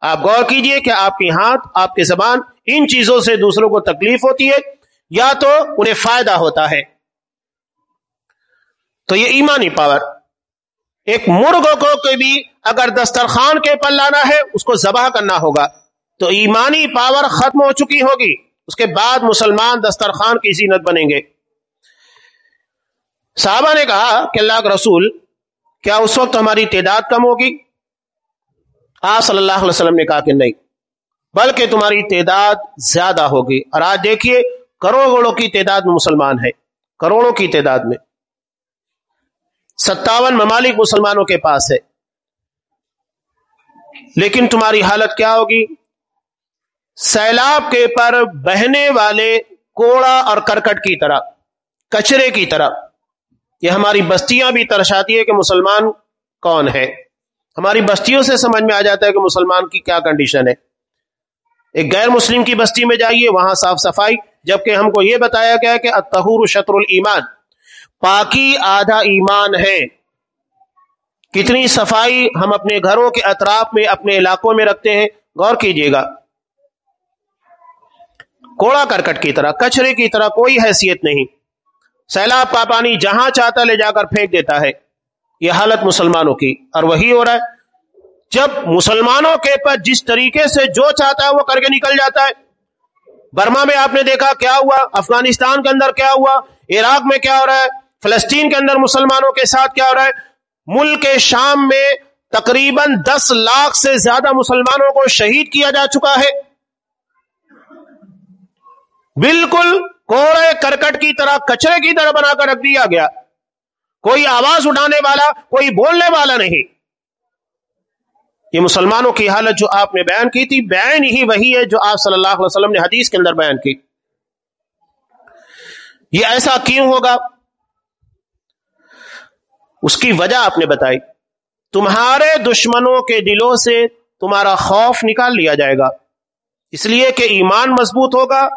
آپ غور کیجیے کہ آپ کے ہاتھ، آپ کی زبان ان چیزوں سے دوسروں کو تکلیف ہوتی ہے، یا تو انہیں فائدہ ہوتا ہے۔ تو یہ ایمانی پاور۔ ایک مرغ کو بھی اگر دسترخوان کے پر لانا ہے، اس کو ذبح کرنا ہوگا۔ تو ایمانی پاور ختم ہو چکی ہوگی۔ اس کے بعد مسلمان دسترخوان کی زینت بنیں گے۔ صحابہ نے کہا کہ اللہ کے رسول، کیا اس وقت ہماری تعداد کم ہوگی؟ آ صلی اللہ علیہ وسلم نے کہا کہ نہیں، بلکہ تمہاری تعداد زیادہ ہوگی۔ اور آج دیکھیے، کروڑوں کی تعداد میں مسلمان ہے کروڑوں کی تعداد میں۔ ستاون ممالک مسلمانوں کے پاس ہے۔ لیکن تمہاری حالت کیا ہوگی؟ سیلاب کے پر بہنے والے کوڑا اور کرکٹ کی طرح، کچرے کی طرح۔ یہ ہماری بستیاں بھی ترشاتی ہے کہ مسلمان کون ہے ہماری بستیوں سے سمجھ میں آ جاتا ہے کہ مسلمان کی کیا کنڈیشن ہے۔ ایک غیر مسلم کی بستی میں جائیے، وہاں صاف صفائی۔ جبکہ ہم کو یہ بتایا گیا کہ اتہور شطر المان پاکی آدھا ایمان ہے۔ کتنی صفائی ہم اپنے گھروں کے اطراف میں، اپنے علاقوں میں رکھتے ہیں۔ غور کیجیے گا۔ کوڑا کرکٹ کی طرح، کچرے کی طرح کوئی حیثیت نہیں۔ سیلاب کا پانی جہاں چاہتا لے جا کر پھینک دیتا ہے۔ یہ حالت مسلمانوں کی۔ اور وہی ہو رہا ہے، جب مسلمانوں کے پر جس طریقے سے جو چاہتا ہے وہ کر کے نکل جاتا ہے۔ برما میں آپ نے دیکھا کیا ہوا، افغانستان کے اندر کیا ہوا، عراق میں کیا ہو رہا ہے، فلسطین کے اندر مسلمانوں کے ساتھ کیا ہو رہا ہے۔ ملک کے شام میں تقریباً دس لاکھ سے زیادہ مسلمانوں کو شہید کیا جا چکا ہے۔ بالکل کوڑے کرکٹ کی طرح کچرے کی طرح بنا کر رکھ دیا گیا۔ کوئی آواز اٹھانے والا، کوئی بولنے والا نہیں۔ یہ مسلمانوں کی حالت جو آپ نے بیان کی تھی، بیان ہی وہی ہے جو آپ صلی اللہ علیہ وسلم نے حدیث کے اندر بیان کی۔ یہ ایسا کیوں ہوگا؟ اس کی وجہ آپ نے بتائی۔ تمہارے دشمنوں کے دلوں سے تمہارا خوف نکال لیا جائے گا۔ اس لیے کہ ایمان مضبوط ہوگا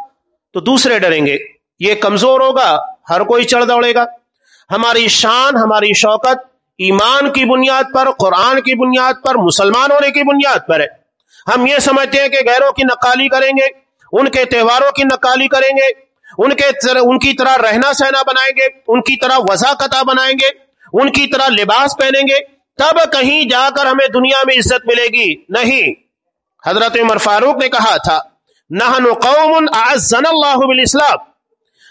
تو دوسرے ڈریں گے۔ یہ کمزور ہوگا، ہر کوئی چڑھ دوڑے گا۔ ہماری شان، ہماری شوکت ایمان کی بنیاد پر، قرآن کی بنیاد پر، مسلمان ہونے کی بنیاد پر ہے۔ ہم یہ سمجھتے ہیں کہ غیروں کی نقالی کریں گے، ان کے تہواروں کی نقالی کریں گے، ان کے ان کی طرح رہنا سہنا بنائیں گے، ان کی طرح وضاقتہ بنائیں گے، ان کی طرح لباس پہنیں گے۔ تب کہیں جا کر ہمیں دنیا میں عزت ملے گی۔ نہیں۔ حضرت عمر فاروق نے کہا تھا نہ قوم اعزن اللہ بالاسلام۔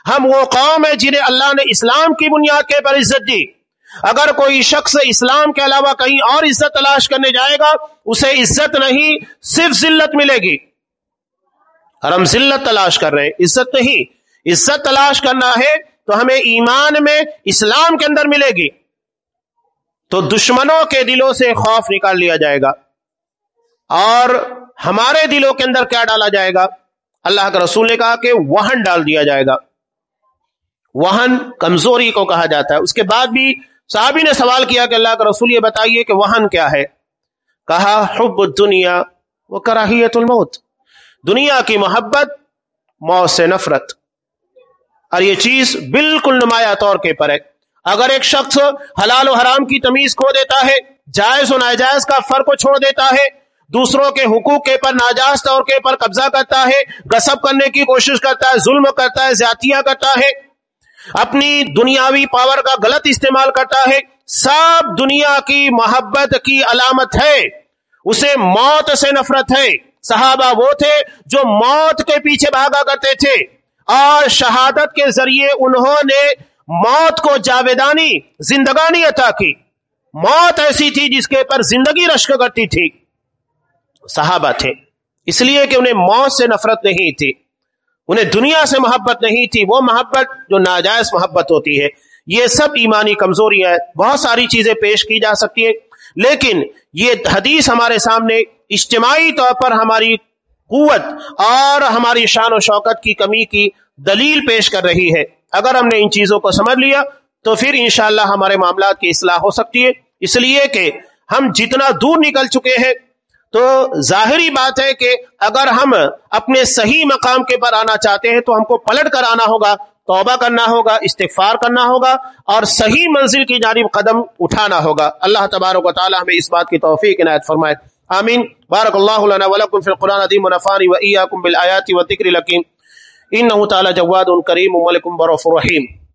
ہم وہ قوم ہے جنہیں اللہ نے اسلام کی بنیاد کے پر عزت دی۔ اگر کوئی شخص اسلام کے علاوہ کہیں اور عزت تلاش کرنے جائے گا، اسے عزت نہیں، صرف ذلت ملے گی۔ اور ہم ذلت تلاش کر رہے ہیں، عزت نہیں۔ عزت تلاش کرنا ہے تو ہمیں ایمان میں اسلام کے اندر ملے گی۔ تو دشمنوں کے دلوں سے خوف نکال لیا جائے گا۔ اور ہمارے دلوں کے اندر کیا ڈالا جائے گا؟ اللہ کے رسول نے کہا کہ وہن ڈال دیا جائے گا۔ وہن کمزوری کو کہا جاتا ہے۔ اس کے بعد بھی صحابی نے سوال کیا کہ اللہ کا رسول یہ بتائیے کہ وہن کیا ہے۔ کہا، حب دنیا وہ کراہیت الموت۔ دنیا کی محبت، موت سے نفرت۔ اور یہ چیز بالکل نمایاں طور کے پر ہے۔ اگر ایک شخص حلال و حرام کی تمیز کھو دیتا ہے، جائز و ناجائز کا فرق کو چھوڑ دیتا ہے، دوسروں کے حقوق کے پر ناجائز طور کے پر قبضہ کرتا ہے گسب کرنے کی کوشش کرتا ہے، ظلم کرتا ہے زیاتیاں کرتا ہے اپنی دنیاوی پاور کا غلط استعمال کرتا ہے۔ سب دنیا کی محبت کی علامت ہے۔ اسے موت سے نفرت ہے۔ صحابہ وہ تھے جو موت کے پیچھے بھاگا کرتے تھے۔ اور شہادت کے ذریعے انہوں نے موت کو جاویدانی، زندگانی عطا کی۔ موت ایسی تھی جس کے پر زندگی رشک کرتی تھی۔ صحابہ تھے۔ اس لیے کہ انہیں موت سے نفرت نہیں تھی۔ انہیں دنیا سے محبت نہیں تھی، وہ محبت جو ناجائز محبت ہوتی ہے۔ یہ سب ایمانی کمزوری ہے، بہت ساری چیزیں پیش کی جا سکتی ہیں۔ لیکن یہ حدیث ہمارے سامنے اجتماعی طور پر ہماری قوت اور ہماری شان و شوکت کی کمی کی دلیل پیش کر رہی ہے۔ اگر ہم نے ان چیزوں کو سمجھ لیا تو پھر انشاءاللہ ہمارے معاملات کی اصلاح ہو سکتی ہے۔ اس لیے کہ ہم جتنا دور نکل چکے ہیں تو ظاہری بات ہے کہ اگر ہم اپنے صحیح مقام کے پر آنا چاہتے ہیں تو ہم کو پلٹ کر آنا ہوگا، توبہ کرنا ہوگا، استغفار کرنا ہوگا اور صحیح منزل کی جانب قدم اٹھانا ہوگا۔ اللہ تبارک و تعالی ہمیں اس بات کی توفیق عنایت فرمائے۔ آمین۔ بارک اللہ لنا ولکم فی القرآن عظیم ونفانی و ایاکم بالآیات و ذکر لکیم انہو تعالی جواد کریم و ملکم رحیم۔